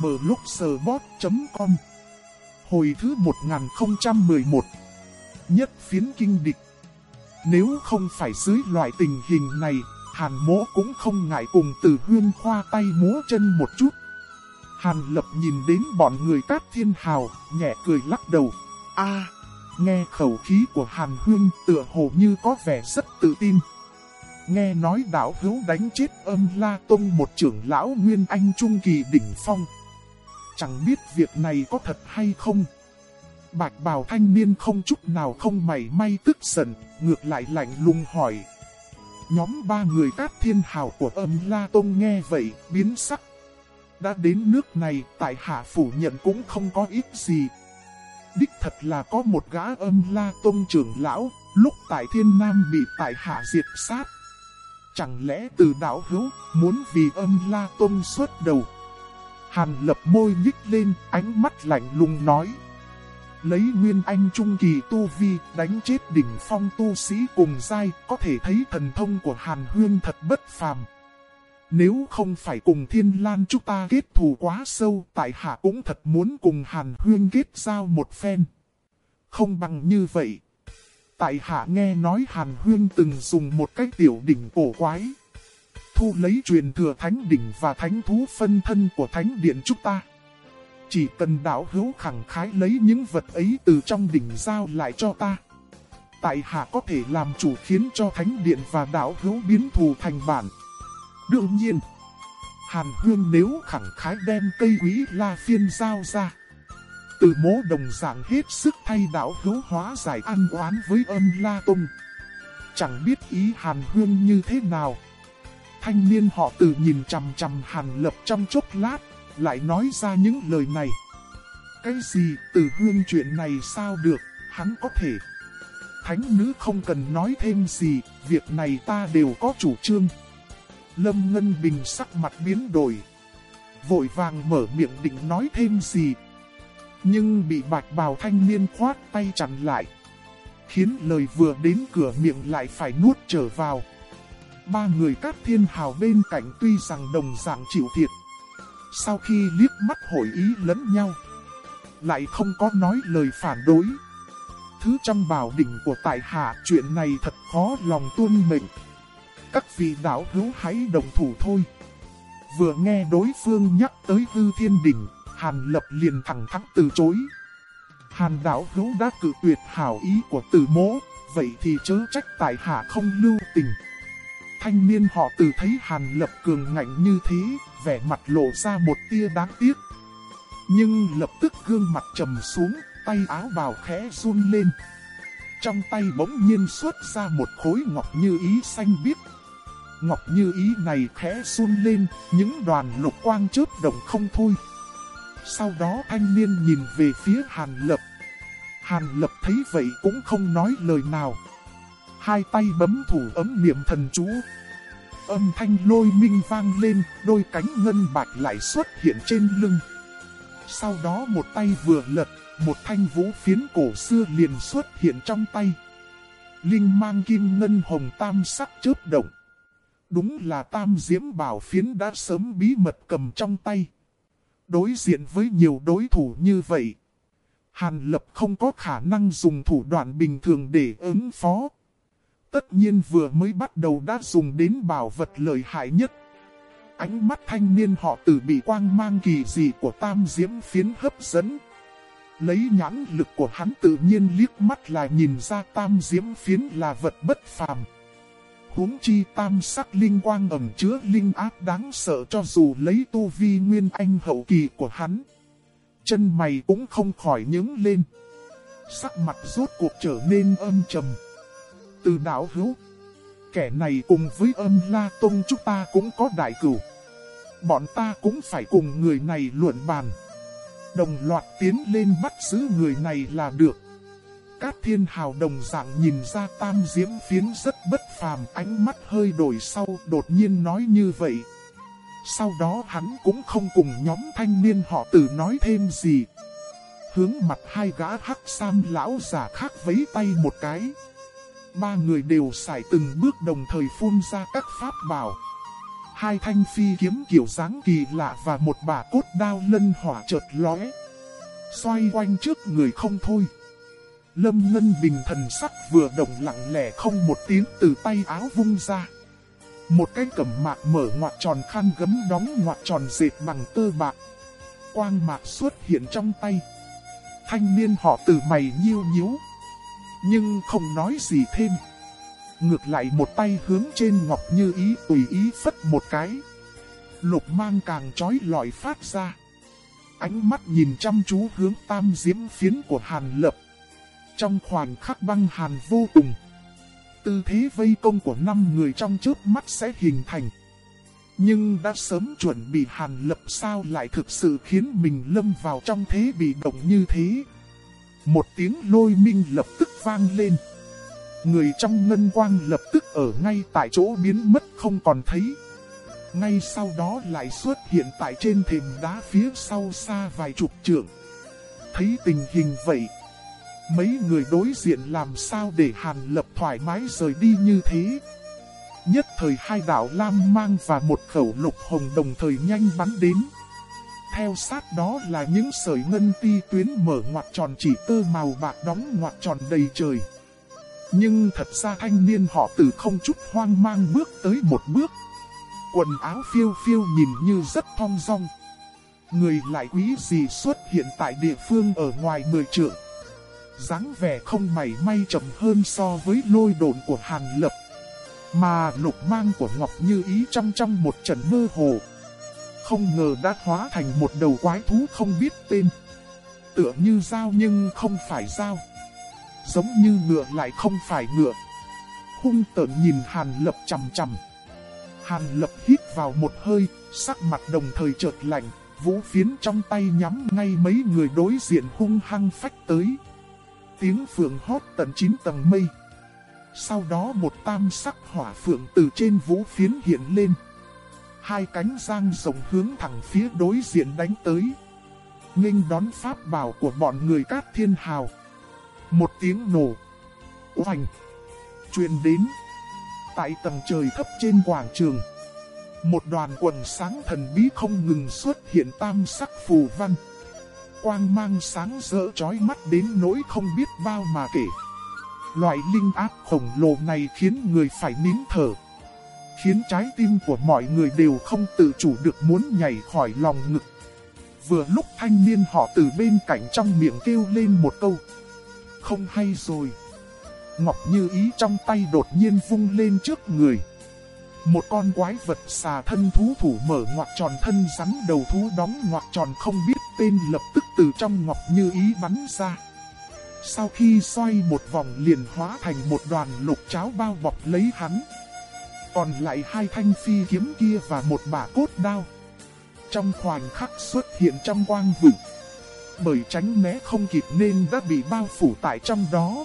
blogspot.com Hồi thứ 1011 Nhất phiến kinh địch Nếu không phải dưới loại tình hình này, Hàn mỗ cũng không ngại cùng từ huyên khoa tay múa chân một chút. Hàn lập nhìn đến bọn người cát thiên hào, nhẹ cười lắc đầu. a nghe khẩu khí của Hàn Huyên tựa hồ như có vẻ rất tự tin. Nghe nói đảo hữu đánh chết âm La Tông một trưởng lão Nguyên Anh Trung Kỳ đỉnh phong. Chẳng biết việc này có thật hay không. Bạch bào thanh niên không chút nào không mảy may tức giận, ngược lại lạnh lùng hỏi. Nhóm ba người cát thiên hào của âm La Tông nghe vậy, biến sắc. Đã đến nước này, tại hạ phủ nhận cũng không có ít gì. Đích thật là có một gã âm La Tông trưởng lão, lúc tại thiên nam bị tại hạ diệt sát. Chẳng lẽ từ đạo hữu, muốn vì âm La Tông xuất đầu. Hàn lập môi nhích lên, ánh mắt lạnh lùng nói. Lấy nguyên anh trung kỳ tu vi, đánh chết đỉnh phong tu sĩ cùng giai, có thể thấy thần thông của Hàn Huyên thật bất phàm. Nếu không phải cùng Thiên Lan chúng ta kết thù quá sâu, tại hạ cũng thật muốn cùng Hàn Huyên kết giao một phen. Không bằng như vậy. Tại hạ nghe nói Hàn Huyên từng dùng một cái tiểu đỉnh cổ quái. Thu lấy truyền thừa thánh đỉnh và thánh thú phân thân của thánh điện chúng ta. Chỉ cần đạo hữu khẳng khái lấy những vật ấy từ trong đỉnh giao lại cho ta. Tại hạ có thể làm chủ khiến cho thánh điện và đạo hữu biến thù thành bản. Đương nhiên, Hàn Hương nếu khẳng khái đem cây quý la phiên giao ra. Từ mố đồng dạng hết sức thay đạo hữu hóa giải an oán với âm la tung. Chẳng biết ý Hàn Hương như thế nào. Thanh niên họ từ nhìn chằm chằm Hàn Lập trong chốc lát, lại nói ra những lời này. Cái gì từ hương chuyện này sao được, hắn có thể. Thánh nữ không cần nói thêm gì, việc này ta đều có chủ trương. Lâm Ngân Bình sắc mặt biến đổi. Vội vàng mở miệng định nói thêm gì. Nhưng bị bạch bào thanh niên khoát tay chặn lại. Khiến lời vừa đến cửa miệng lại phải nuốt trở vào. Ba người các thiên hào bên cạnh tuy rằng đồng dạng chịu thiệt. Sau khi liếc mắt hội ý lẫn nhau. Lại không có nói lời phản đối. Thứ trong bảo đỉnh của tại hạ chuyện này thật khó lòng tuân mệnh. Các vị đạo hữu hãy đồng thủ thôi. Vừa nghe đối phương nhắc tới hư thiên đỉnh, Hàn Lập liền thẳng thắn từ chối. Hàn đạo hữu đã cự tuyệt hảo ý của tử mỗ, vậy thì chớ trách tại hạ không lưu tình. Thanh niên họ từ thấy Hàn Lập cường ngạnh như thế, vẻ mặt lộ ra một tia đáng tiếc. Nhưng lập tức gương mặt trầm xuống, tay áo bào khẽ run lên. Trong tay bỗng nhiên xuất ra một khối ngọc như ý xanh biếc. Ngọc như ý này khẽ run lên, những đoàn lục quang chớp động không thôi. Sau đó thanh niên nhìn về phía Hàn Lập. Hàn Lập thấy vậy cũng không nói lời nào. Hai tay bấm thủ ấm niệm thần chú. Âm thanh lôi minh vang lên, đôi cánh ngân bạch lại xuất hiện trên lưng. Sau đó một tay vừa lật, một thanh vũ phiến cổ xưa liền xuất hiện trong tay. Linh mang kim ngân hồng tam sắc chớp động. Đúng là tam diễm bảo phiến đã sớm bí mật cầm trong tay. Đối diện với nhiều đối thủ như vậy, Hàn Lập không có khả năng dùng thủ đoạn bình thường để ứng phó. Tất nhiên vừa mới bắt đầu đã dùng đến bảo vật lợi hại nhất. Ánh mắt thanh niên họ tử bị quang mang kỳ dị của tam diễm phiến hấp dẫn. Lấy nhãn lực của hắn tự nhiên liếc mắt là nhìn ra tam diễm phiến là vật bất phàm huống chi tam sắc linh quang ẩm chứa linh áp đáng sợ cho dù lấy tu vi nguyên anh hậu kỳ của hắn. Chân mày cũng không khỏi nhướng lên. Sắc mặt rốt cuộc trở nên âm trầm. Từ đạo hữu, kẻ này cùng với âm la tông chúng ta cũng có đại cửu. Bọn ta cũng phải cùng người này luận bàn. Đồng loạt tiến lên bắt giữ người này là được. Cát thiên hào đồng dạng nhìn ra tam diễm phiến rất bất phàm ánh mắt hơi đổi sau đột nhiên nói như vậy. Sau đó hắn cũng không cùng nhóm thanh niên họ tử nói thêm gì. Hướng mặt hai gã hắc sam lão giả khác vấy tay một cái. Ba người đều xài từng bước đồng thời phun ra các pháp bảo. Hai thanh phi kiếm kiểu dáng kỳ lạ và một bà cốt đao lân hỏa chợt lóe. Xoay quanh trước người không thôi. Lâm Ngân Bình thần sắc vừa động lặng lẽ không một tiếng từ tay áo vung ra. Một cái cẩm mạc mở ngoặt tròn khăn gấm đóng ngoặt tròn dệt bằng tơ bạc. Quang mạc xuất hiện trong tay. Thanh niên họ từ mày nhiêu nhíu. Nhưng không nói gì thêm. Ngược lại một tay hướng trên ngọc như ý, tùy ý phất một cái. Lục mang càng trói lọi phát ra. Ánh mắt nhìn chăm chú hướng tam diễm phiến của Hàn Lập. Trong khoảnh khắc băng hàn vô cùng. Tư thế vây công của năm người trong trước mắt sẽ hình thành. Nhưng đã sớm chuẩn bị Hàn Lập sao lại thực sự khiến mình lâm vào trong thế bị động như thế. Một tiếng lôi minh lập tức vang lên. Người trong ngân quang lập tức ở ngay tại chỗ biến mất không còn thấy. Ngay sau đó lại xuất hiện tại trên thềm đá phía sau xa vài chục trượng. Thấy tình hình vậy, mấy người đối diện làm sao để Hàn Lập thoải mái rời đi như thế. Nhất thời hai đạo Lam Mang và một khẩu lục hồng đồng thời nhanh bắn đến. Theo sát đó là những sợi ngân ti tuyến mở ngoặt tròn chỉ tơ màu bạc đóng ngoặt tròn đầy trời. Nhưng thật ra thanh niên họ từ không chút hoang mang bước tới một bước. Quần áo phiêu phiêu nhìn như rất thong dong. Người lại quý gì xuất hiện tại địa phương ở ngoài mười trượng. dáng vẻ không mảy may chậm hơn so với lôi đồn của Hàn Lập. Mà lục mang của Ngọc Như Ý trong trong một trận mơ hồ. Không ngờ đã hóa thành một đầu quái thú không biết tên. Tựa như dao nhưng không phải dao giống như ngựa lại không phải ngựa. Hung tợn nhìn Hàn Lập chầm chầm. Hàn Lập hít vào một hơi, sắc mặt đồng thời chợt lạnh, vũ phiến trong tay nhắm ngay mấy người đối diện hung hăng phách tới. Tiếng phượng hót tận chín tầng mây. Sau đó một tam sắc hỏa phượng từ trên vũ phiến hiện lên. Hai cánh giang rộng hướng thẳng phía đối diện đánh tới. nghênh đón pháp bảo của bọn người cát thiên hào. Một tiếng nổ. Oành. Truyền đến. Tại tầng trời thấp trên quảng trường. Một đoàn quần sáng thần bí không ngừng xuất hiện tam sắc phù văn. Quang mang sáng rỡ chói mắt đến nỗi không biết bao mà kể. Loại linh áp khổng lồ này khiến người phải nín thở. Khiến trái tim của mọi người đều không tự chủ được muốn nhảy khỏi lòng ngực. Vừa lúc thanh niên họ từ bên cạnh trong miệng kêu lên một câu không hay rồi. Ngọc Như Ý trong tay đột nhiên vung lên trước người. Một con quái vật xà thân thú thủ mở ngoặc tròn thân rắn đầu thú đóng ngoặc tròn không biết tên lập tức từ trong Ngọc Như Ý bắn ra. Sau khi xoay một vòng liền hóa thành một đoàn lục cháo bao bọc lấy hắn. Còn lại hai thanh phi kiếm kia và một bả cốt đao. Trong khoảnh khắc xuất hiện trong quang vực bởi tránh né không kịp nên đã bị bao phủ tại trong đó.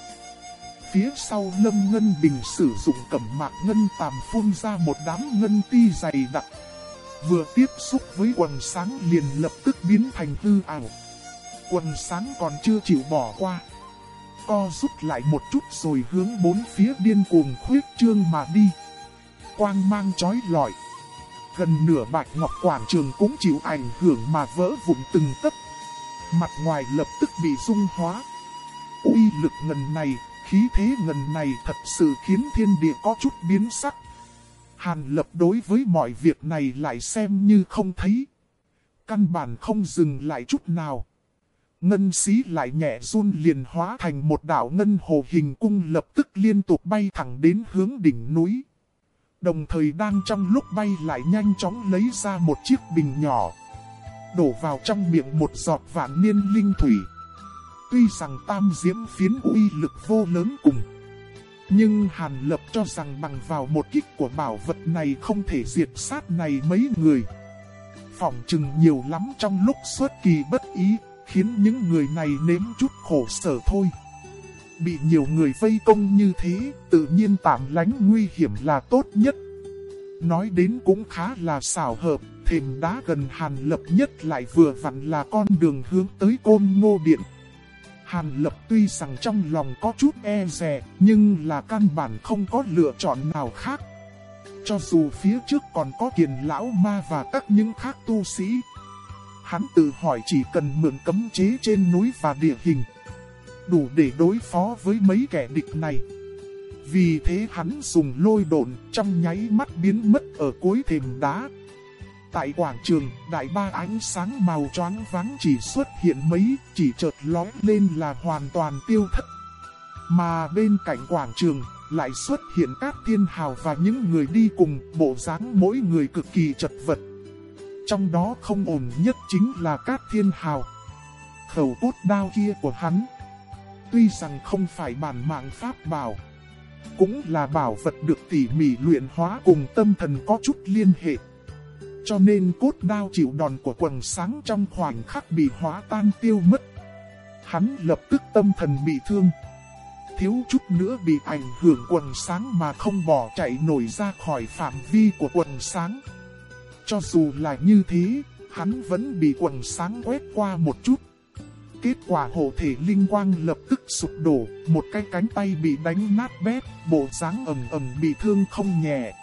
Phía sau Lâm Ngân Bình sử dụng cẩm mạc ngân tàm phun ra một đám ngân ti dày đặc. Vừa tiếp xúc với quần sáng liền lập tức biến thành hư ảo. Quần sáng còn chưa chịu bỏ qua. Co rút lại một chút rồi hướng bốn phía điên cuồng khuyết trương mà đi. Quang mang chói lọi. Gần nửa bạch ngọc quảng trường cũng chịu ảnh hưởng mà vỡ vụn từng tấc mặt ngoài lập tức bị dung hóa. uy lực ngần này, khí thế ngần này thật sự khiến thiên địa có chút biến sắc. Hàn lập đối với mọi việc này lại xem như không thấy. Căn bản không dừng lại chút nào. Ngân xí lại nhẹ run liền hóa thành một đảo ngân hồ hình cung lập tức liên tục bay thẳng đến hướng đỉnh núi. Đồng thời đang trong lúc bay lại nhanh chóng lấy ra một chiếc bình nhỏ đổ vào trong miệng một giọt vạn niên linh thủy. Tuy rằng tam diễm phiến uy lực vô lớn cùng. Nhưng Hàn Lập cho rằng bằng vào một kích của bảo vật này không thể diệt sát này mấy người. Phỏng chừng nhiều lắm trong lúc xuất kỳ bất ý, khiến những người này nếm chút khổ sở thôi. Bị nhiều người vây công như thế, tự nhiên tạm lánh nguy hiểm là tốt nhất. Nói đến cũng khá là xảo hợp, thềm đá gần Hàn Lập nhất lại vừa vặn là con đường hướng tới côn ngô điện. Hàn Lập tuy rằng trong lòng có chút e rè, nhưng là căn bản không có lựa chọn nào khác. Cho dù phía trước còn có kiền lão ma và các những khác tu sĩ. Hắn tự hỏi chỉ cần mượn cấm chế trên núi và địa hình. Đủ để đối phó với mấy kẻ địch này. Vì thế hắn dùng lôi độn trong nháy mắt biến mất ở cuối thềm đá. Tại quảng trường, đại ba ánh sáng màu choáng vắng chỉ xuất hiện mấy, chỉ chợt lóe lên là hoàn toàn tiêu thất. Mà bên cạnh quảng trường, lại xuất hiện các thiên hào và những người đi cùng, bộ dáng mỗi người cực kỳ chật vật. Trong đó không ổn nhất chính là các thiên hào. Khẩu cốt đao kia của hắn. Tuy rằng không phải bản mạng pháp bảo, cũng là bảo vật được tỉ mỉ luyện hóa cùng tâm thần có chút liên hệ. Cho nên cốt đao chịu đòn của quần sáng trong khoảnh khắc bị hóa tan tiêu mất. Hắn lập tức tâm thần bị thương. Thiếu chút nữa bị ảnh hưởng quần sáng mà không bỏ chạy nổi ra khỏi phạm vi của quần sáng. Cho dù là như thế, hắn vẫn bị quần sáng quét qua một chút. Kết quả hộ thể linh quang lập tức sụp đổ, một cái cánh tay bị đánh nát bét, bộ dáng ẩm ẩm bị thương không nhẹ.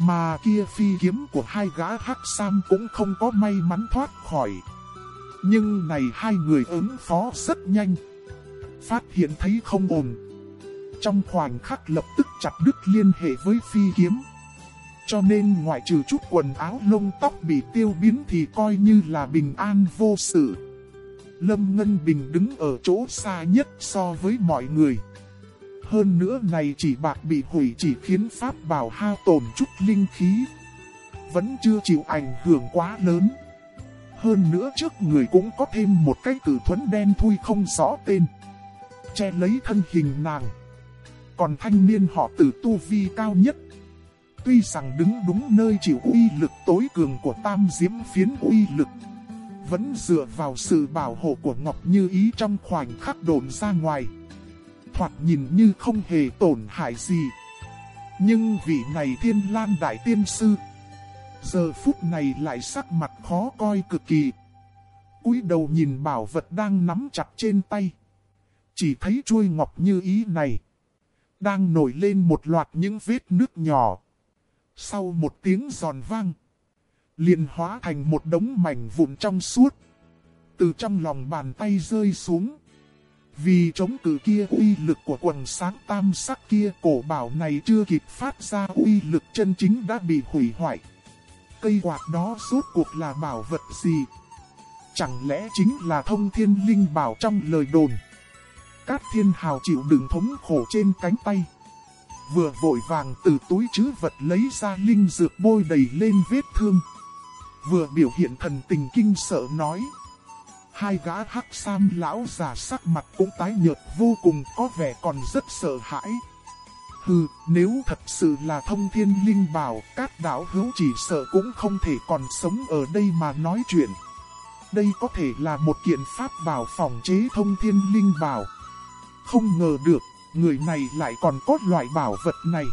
Mà kia phi kiếm của hai gã hắc sam cũng không có may mắn thoát khỏi. Nhưng này hai người ứng phó rất nhanh. Phát hiện thấy không ổn. Trong khoảnh khắc lập tức chặt đứt liên hệ với phi kiếm. Cho nên ngoại trừ chút quần áo lông tóc bị tiêu biến thì coi như là bình an vô sự. Lâm Ngân Bình đứng ở chỗ xa nhất so với mọi người. Hơn nữa này chỉ bạc bị hủy chỉ khiến pháp bảo hao tổn chút linh khí. Vẫn chưa chịu ảnh hưởng quá lớn. Hơn nữa trước người cũng có thêm một cái tử thuẫn đen thui không rõ tên. Che lấy thân hình nàng. Còn thanh niên họ tử tu vi cao nhất. Tuy rằng đứng đúng nơi chịu uy lực tối cường của tam diễm phiến uy lực. Vẫn dựa vào sự bảo hộ của Ngọc Như Ý trong khoảnh khắc đồn ra ngoài thoạt nhìn như không hề tổn hại gì. Nhưng vị này thiên lan đại tiên sư, giờ phút này lại sắc mặt khó coi cực kỳ. cúi đầu nhìn bảo vật đang nắm chặt trên tay. Chỉ thấy chuôi ngọc như ý này, đang nổi lên một loạt những vết nước nhỏ. Sau một tiếng giòn vang, liền hóa thành một đống mảnh vụn trong suốt. Từ trong lòng bàn tay rơi xuống. Vì chống cự kia uy lực của quần sáng tam sắc kia, cổ bảo này chưa kịp phát ra uy lực chân chính đã bị hủy hoại. Cây quạt đó suốt cuộc là bảo vật gì? Chẳng lẽ chính là thông thiên linh bảo trong lời đồn? Cát thiên hào chịu đựng thống khổ trên cánh tay. Vừa vội vàng từ túi chứ vật lấy ra linh dược bôi đầy lên vết thương. Vừa biểu hiện thần tình kinh sợ nói. Hai gã hắc sam lão già sắc mặt cũng tái nhợt vô cùng có vẻ còn rất sợ hãi. Hừ, nếu thật sự là thông thiên linh bảo, các đạo hữu chỉ sợ cũng không thể còn sống ở đây mà nói chuyện. Đây có thể là một kiện pháp bảo phòng chế thông thiên linh bảo. Không ngờ được, người này lại còn có loại bảo vật này.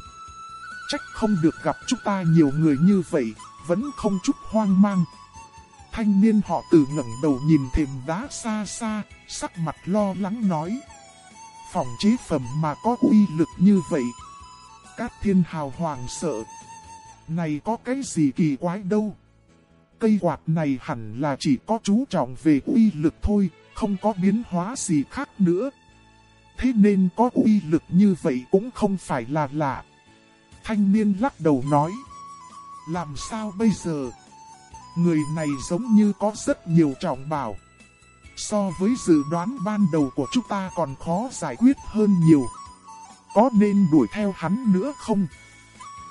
Trách không được gặp chúng ta nhiều người như vậy, vẫn không chút hoang mang. Thanh niên họ tử ngẩng đầu nhìn thềm đá xa xa, sắc mặt lo lắng nói. Phòng chế phẩm mà có uy lực như vậy. Các thiên hào hoàng sợ. Này có cái gì kỳ quái đâu. Cây quạt này hẳn là chỉ có chú trọng về uy lực thôi, không có biến hóa gì khác nữa. Thế nên có uy lực như vậy cũng không phải là lạ. Thanh niên lắc đầu nói. Làm sao bây giờ? Người này giống như có rất nhiều trọng bảo. So với dự đoán ban đầu của chúng ta còn khó giải quyết hơn nhiều. Có nên đuổi theo hắn nữa không?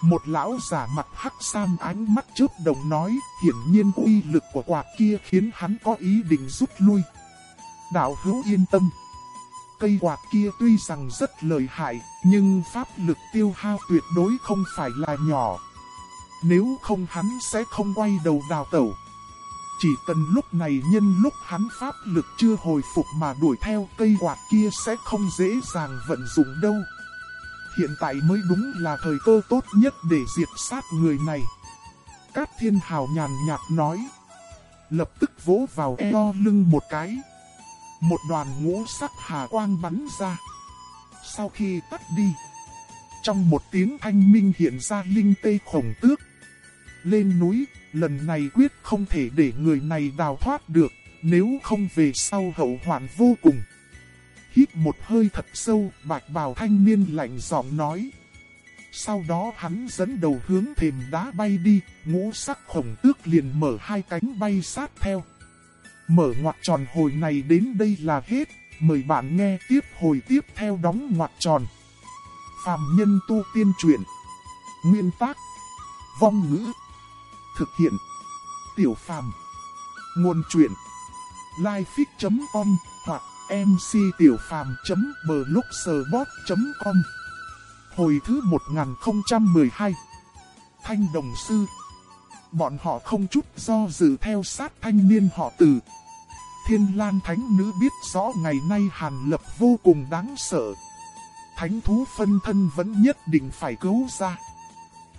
Một lão giả mặt hắc sam ánh mắt chớp đồng nói, hiển nhiên uy lực của quạt kia khiến hắn có ý định rút lui. Đạo hữu yên tâm. Cây quạt kia tuy rằng rất lợi hại, nhưng pháp lực tiêu hao tuyệt đối không phải là nhỏ. Nếu không hắn sẽ không quay đầu đào tẩu. Chỉ cần lúc này nhân lúc hắn pháp lực chưa hồi phục mà đuổi theo cây quạt kia sẽ không dễ dàng vận dụng đâu. Hiện tại mới đúng là thời cơ tốt nhất để diệt sát người này. Cát thiên hào nhàn nhạt nói. Lập tức vỗ vào eo lưng một cái. Một đoàn ngũ sắc hà quang bắn ra. Sau khi tắt đi, trong một tiếng thanh minh hiện ra linh tê khổng tước. Lên núi, lần này quyết không thể để người này đào thoát được, nếu không về sau hậu hoạn vô cùng. Hít một hơi thật sâu, bạch bào thanh niên lạnh giọng nói. Sau đó hắn dẫn đầu hướng thềm đá bay đi, ngũ sắc khổng tước liền mở hai cánh bay sát theo. Mở ngoặt tròn hồi này đến đây là hết, mời bạn nghe tiếp hồi tiếp theo đóng ngoặt tròn. Phạm nhân tu tiên truyện. Nguyên tác. Vong ngữ. Thực hiện. Tiểu phàm. Nguồn truyện. Lifefix.com hoặc mctiểupham.blogspot.com Hồi thứ 1012 Thanh Đồng Sư Bọn họ không chút do dự theo sát thanh niên họ từ. Thiên Lan Thánh Nữ biết rõ ngày nay Hàn Lập vô cùng đáng sợ. Thánh thú phân thân vẫn nhất định phải cứu ra.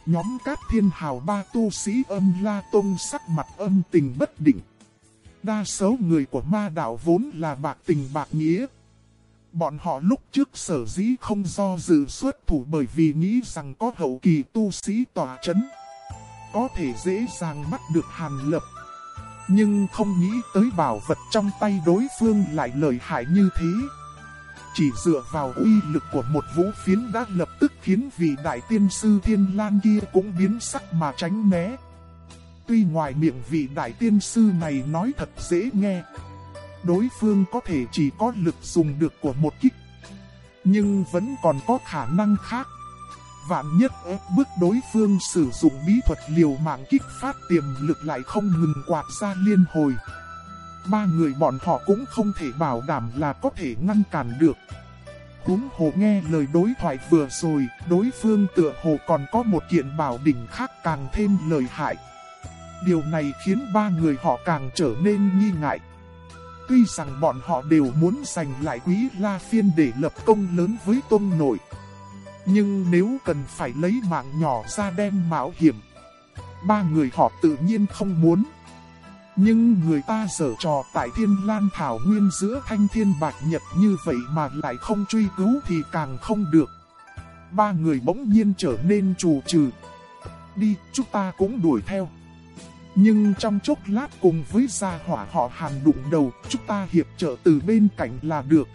Nhóm các thiên hào ba tu sĩ âm la tông sắc mặt âm tình bất định. Đa số người của ma đạo vốn là bạc tình bạc nghĩa. Bọn họ lúc trước sở dĩ không do dự xuất thủ bởi vì nghĩ rằng có hậu kỳ tu sĩ tỏa chấn. Có thể dễ dàng bắt được hàn lập. Nhưng không nghĩ tới bảo vật trong tay đối phương lại lợi hại như thế. Chỉ dựa vào uy lực của một vũ phiến đã lập tức khiến vị đại tiên sư thiên lan kia cũng biến sắc mà tránh né. Tuy ngoài miệng vị đại tiên sư này nói thật dễ nghe. Đối phương có thể chỉ có lực dùng được của một kích. Nhưng vẫn còn có khả năng khác. Vạn nhất ép bước đối phương sử dụng bí thuật liều mạng kích phát tiềm lực lại không ngừng quạt ra liên hồi. Ba người bọn họ cũng không thể bảo đảm là có thể ngăn cản được. Húng hồ nghe lời đối thoại vừa rồi, đối phương tựa hồ còn có một kiện bảo đỉnh khác càng thêm lời hại. Điều này khiến ba người họ càng trở nên nghi ngại. Tuy rằng bọn họ đều muốn giành lại quý La Phiên để lập công lớn với tôn nội. Nhưng nếu cần phải lấy mạng nhỏ ra đem mạo hiểm, ba người họ tự nhiên không muốn. Nhưng người ta dở trò tại thiên lan thảo nguyên giữa thanh thiên bạch nhật như vậy mà lại không truy cứu thì càng không được. Ba người bỗng nhiên trở nên trù trừ. Đi, chúng ta cũng đuổi theo. Nhưng trong chốc lát cùng với gia hỏa họ hàn đụng đầu, chúng ta hiệp trợ từ bên cạnh là được.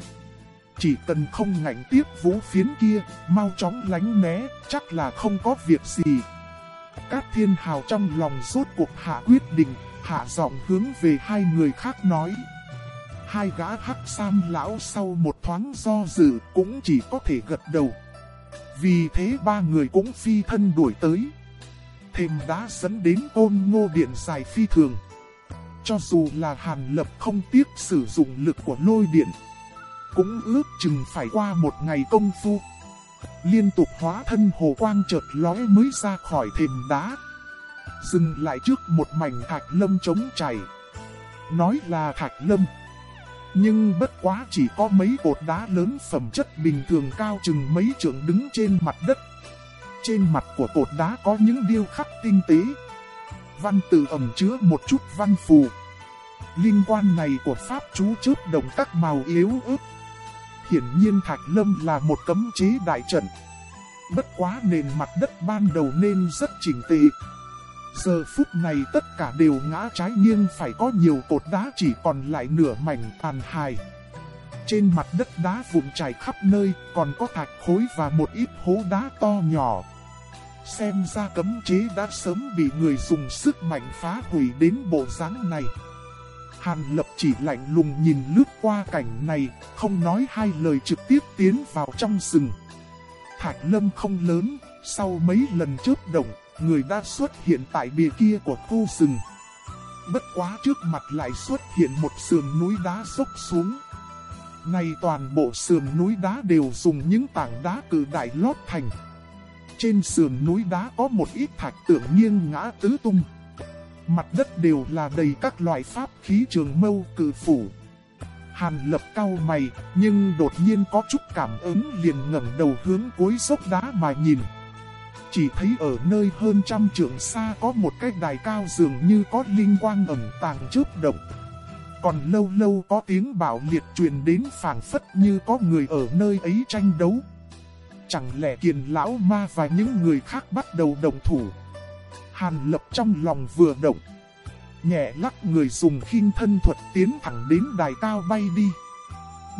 Chỉ cần không ngạnh tiếp vũ phiến kia, mau chóng lánh né, chắc là không có việc gì. Các thiên hào trong lòng rốt cuộc hạ quyết định, hạ giọng hướng về hai người khác nói. Hai gã hắc sam lão sau một thoáng do dự cũng chỉ có thể gật đầu. Vì thế ba người cũng phi thân đuổi tới thêm đã dẫn đến ôn ngô điện dài phi thường. Cho dù là Hàn Lập không tiếc sử dụng lực của lôi điện, cũng ước chừng phải qua một ngày công phu. Liên tục hóa thân hồ quang chợt lóe mới ra khỏi thềm đá. Dừng lại trước một mảnh thạch lâm trống chảy. Nói là thạch lâm. Nhưng bất quá chỉ có mấy cột đá lớn phẩm chất bình thường cao chừng mấy trượng đứng trên mặt đất. Trên mặt của cột đá có những điêu khắc tinh tế. Văn tự ẩm chứa một chút văn phù. Linh quan này của Pháp chú chớp đồng các màu yếu ớt. Hiển nhiên Thạch Lâm là một cấm chế đại trận. Bất quá nền mặt đất ban đầu nên rất chỉnh tề. Giờ phút này tất cả đều ngã trái nghiêng phải có nhiều cột đá chỉ còn lại nửa mảnh tàn hài. Trên mặt đất đá vụn trải khắp nơi, còn có thạch khối và một ít hố đá to nhỏ. Xem ra cấm chế đã sớm bị người dùng sức mạnh phá hủy đến bộ dáng này. Hàn lập chỉ lạnh lùng nhìn lướt qua cảnh này, không nói hai lời trực tiếp tiến vào trong rừng. Thạch lâm không lớn, sau mấy lần chớp động, người đã xuất hiện tại bìa kia của khu rừng. Bất quá trước mặt lại xuất hiện một sườn núi đá sốc xuống. Này toàn bộ sườn núi đá đều dùng những tảng đá cử đại lót thành. Trên sườn núi đá có một ít thạch tượng nghiêng ngã tứ tung. Mặt đất đều là đầy các loại pháp khí trường mâu cử phủ. Hàn lập cao mày, nhưng đột nhiên có chút cảm ứng liền ngẩng đầu hướng cuối dốc đá mà nhìn. Chỉ thấy ở nơi hơn trăm trượng xa có một cái đài cao dường như có linh quang ẩn tàng chớp động. Còn lâu lâu có tiếng bảo liệt truyền đến phảng phất như có người ở nơi ấy tranh đấu. chẳng lẽ kiền lão ma và những người khác bắt đầu đồng thủ. Hàn lập trong lòng vừa động. Nhẹ lắc người dùng khinh thân thuật tiến thẳng đến đài cao bay đi.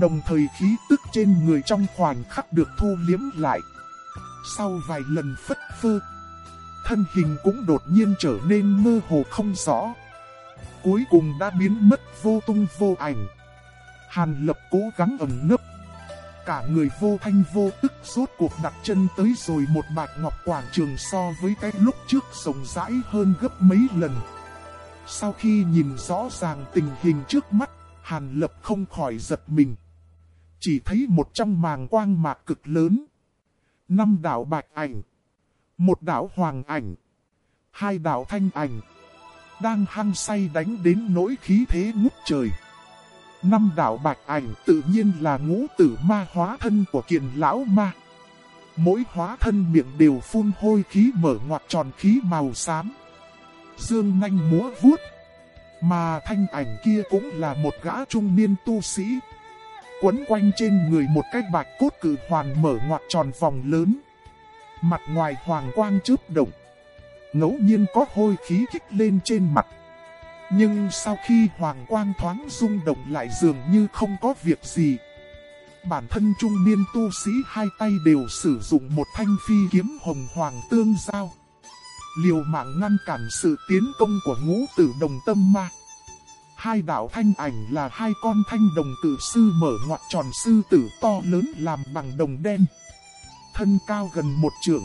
Đồng thời khí tức trên người trong khoảnh khắc được thu liếm lại. Sau vài lần phất phơ, thân hình cũng đột nhiên trở nên mơ hồ không rõ. Cuối cùng đã biến mất vô tung vô ảnh. Hàn lập cố gắng ẩn nấp. Cả người vô thanh vô tức rốt cuộc đặt chân tới rồi một bạch ngọc quảng trường so với cái lúc trước rộng rãi hơn gấp mấy lần. Sau khi nhìn rõ ràng tình hình trước mắt, Hàn lập không khỏi giật mình. Chỉ thấy một trong màng quang mạc cực lớn. Năm đảo bạch ảnh. Một đảo hoàng ảnh. Hai đảo thanh ảnh. Đang hăng say đánh đến nỗi khí thế ngút trời. Năm đảo bạch ảnh tự nhiên là ngũ tử ma hóa thân của kiền lão ma. Mỗi hóa thân miệng đều phun hôi khí mở ngoặt tròn khí màu xám. Dương nhanh múa vuốt. Mà thanh ảnh kia cũng là một gã trung niên tu sĩ. Quấn quanh trên người một cái bạch cốt cử hoàn mở ngoặt tròn vòng lớn. Mặt ngoài hoàng quang chớp động. ngẫu nhiên có hôi khí kích lên trên mặt. Nhưng sau khi hoàng quang thoáng rung động lại dường như không có việc gì. Bản thân trung niên tu sĩ hai tay đều sử dụng một thanh phi kiếm hồng hoàng tương giao. Liều mạng ngăn cản sự tiến công của ngũ tử đồng tâm ma. Hai đạo thanh ảnh là hai con thanh đồng tử sư mở ngoặt tròn sư tử to lớn làm bằng đồng đen. Thân cao gần một trượng.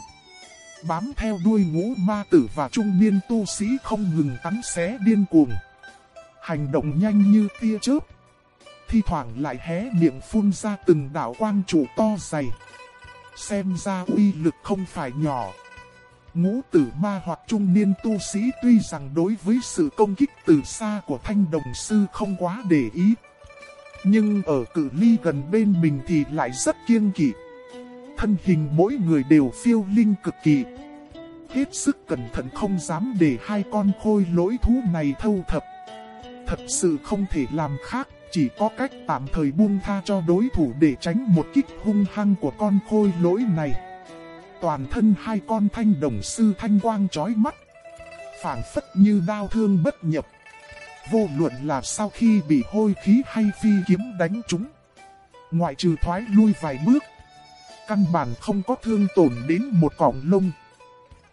Bám theo đuôi ngũ ma tử và trung niên tu sĩ không ngừng cắn xé điên cuồng. Hành động nhanh như tia chớp. Thi thoảng lại hé miệng phun ra từng đạo quang trụ to dày. Xem ra uy lực không phải nhỏ. Ngũ tử ma hoặc trung niên tu sĩ tuy rằng đối với sự công kích từ xa của thanh đồng sư không quá để ý. Nhưng ở cự ly gần bên mình thì lại rất kiêng kỵ. Thân hình mỗi người đều phiêu linh cực kỳ. Hết sức cẩn thận không dám để hai con khôi lỗi thú này thâu thập. Thật sự không thể làm khác, chỉ có cách tạm thời buông tha cho đối thủ để tránh một kích hung hăng của con khôi lỗi này. Toàn thân hai con thanh đồng sư thanh quang chói mắt, phảng phất như đao thương bất nhập. Vô luận là sau khi bị hôi khí hay phi kiếm đánh trúng. Ngoại trừ thoái lui vài bước, căn bản không có thương tổn đến một cọng lông.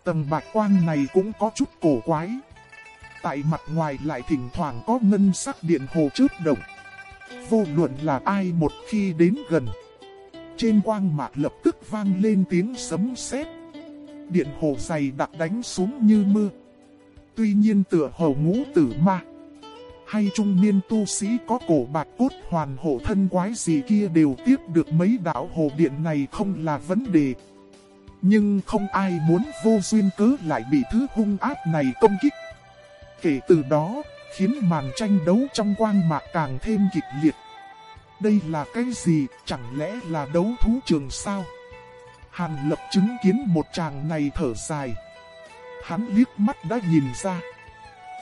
Tầng bạc quang này cũng có chút cổ quái. Tại mặt ngoài lại thỉnh thoảng có ngân sắc điện hồ chớp động. Vô luận là ai một khi đến gần. Trên quang mạc lập tức vang lên tiếng sấm sét. Điện hồ dày đặc đánh xuống như mưa. Tuy nhiên tựa hồ ngũ tử ma. Hay trung niên tu sĩ có cổ bạc cốt hoàn hộ thân quái gì kia đều tiếp được mấy đạo hồ điện này không là vấn đề. Nhưng không ai muốn vô duyên cớ lại bị thứ hung ác này công kích. Kể từ đó, khiến màn tranh đấu trong quang mạc càng thêm kịch liệt. Đây là cái gì, chẳng lẽ là đấu thú trường sao? Hàn lập chứng kiến một chàng này thở dài. Hắn liếc mắt đã nhìn ra.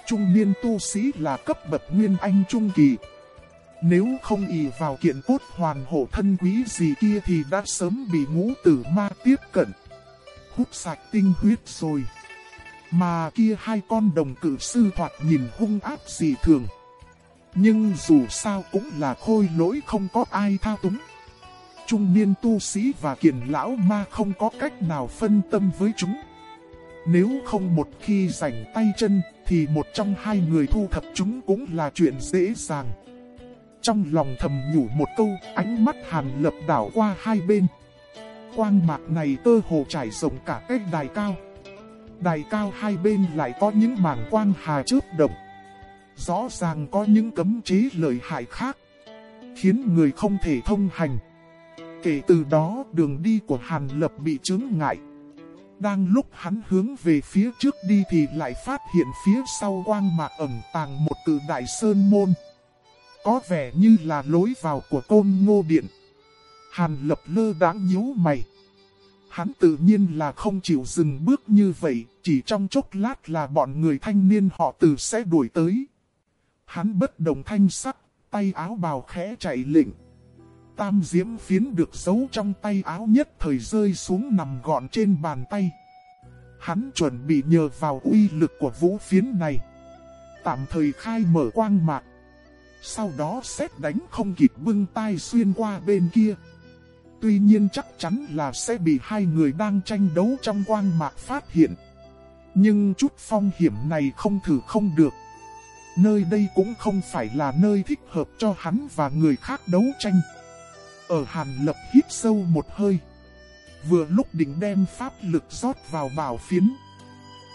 Trung niên tu sĩ là cấp bậc nguyên anh trung kỳ. Nếu không ỷ vào kiện cốt hoàn hộ thân quý gì kia thì đã sớm bị ngũ tử ma tiếp cận. Hút sạch tinh huyết rồi. Mà kia hai con đồng cử sư thoạt nhìn hung ác dị thường. Nhưng dù sao cũng là khôi lỗi không có ai thao túng. Trung niên tu sĩ và kiền lão ma không có cách nào phân tâm với chúng. Nếu không một khi rảnh tay chân thì một trong hai người thu thập chúng cũng là chuyện dễ dàng. Trong lòng thầm nhủ một câu, ánh mắt hàn lập đảo qua hai bên. Quang mạc này cơ hồ trải rộng cả cái đài cao. Đài cao hai bên lại có những mảng quang hà chớp động. Rõ ràng có những cấm chế lợi hại khác, khiến người không thể thông hành. Kể từ đó đường đi của Hàn Lập bị chứng ngại. Đang lúc hắn hướng về phía trước đi thì lại phát hiện phía sau quang mạc ẩn tàng một cự đại sơn môn. Có vẻ như là lối vào của côn ngô điện. Hàn lập lơ đáng nhíu mày. Hắn tự nhiên là không chịu dừng bước như vậy, chỉ trong chốc lát là bọn người thanh niên họ từ sẽ đuổi tới. Hắn bất đồng thanh sắc, tay áo bào khẽ chạy lệnh. tam diễm phiến được giấu trong tay áo nhất thời rơi xuống nằm gọn trên bàn tay. Hắn chuẩn bị nhờ vào uy lực của vũ phiến này. Tạm thời khai mở quang mạc. Sau đó xét đánh không kịp bưng tay xuyên qua bên kia. Tuy nhiên chắc chắn là sẽ bị hai người đang tranh đấu trong quang mạc phát hiện. Nhưng chút phong hiểm này không thử không được. Nơi đây cũng không phải là nơi thích hợp cho hắn và người khác đấu tranh. Ở Hàn Lập hít sâu một hơi. Vừa lúc định đem pháp lực rót vào bảo phiến.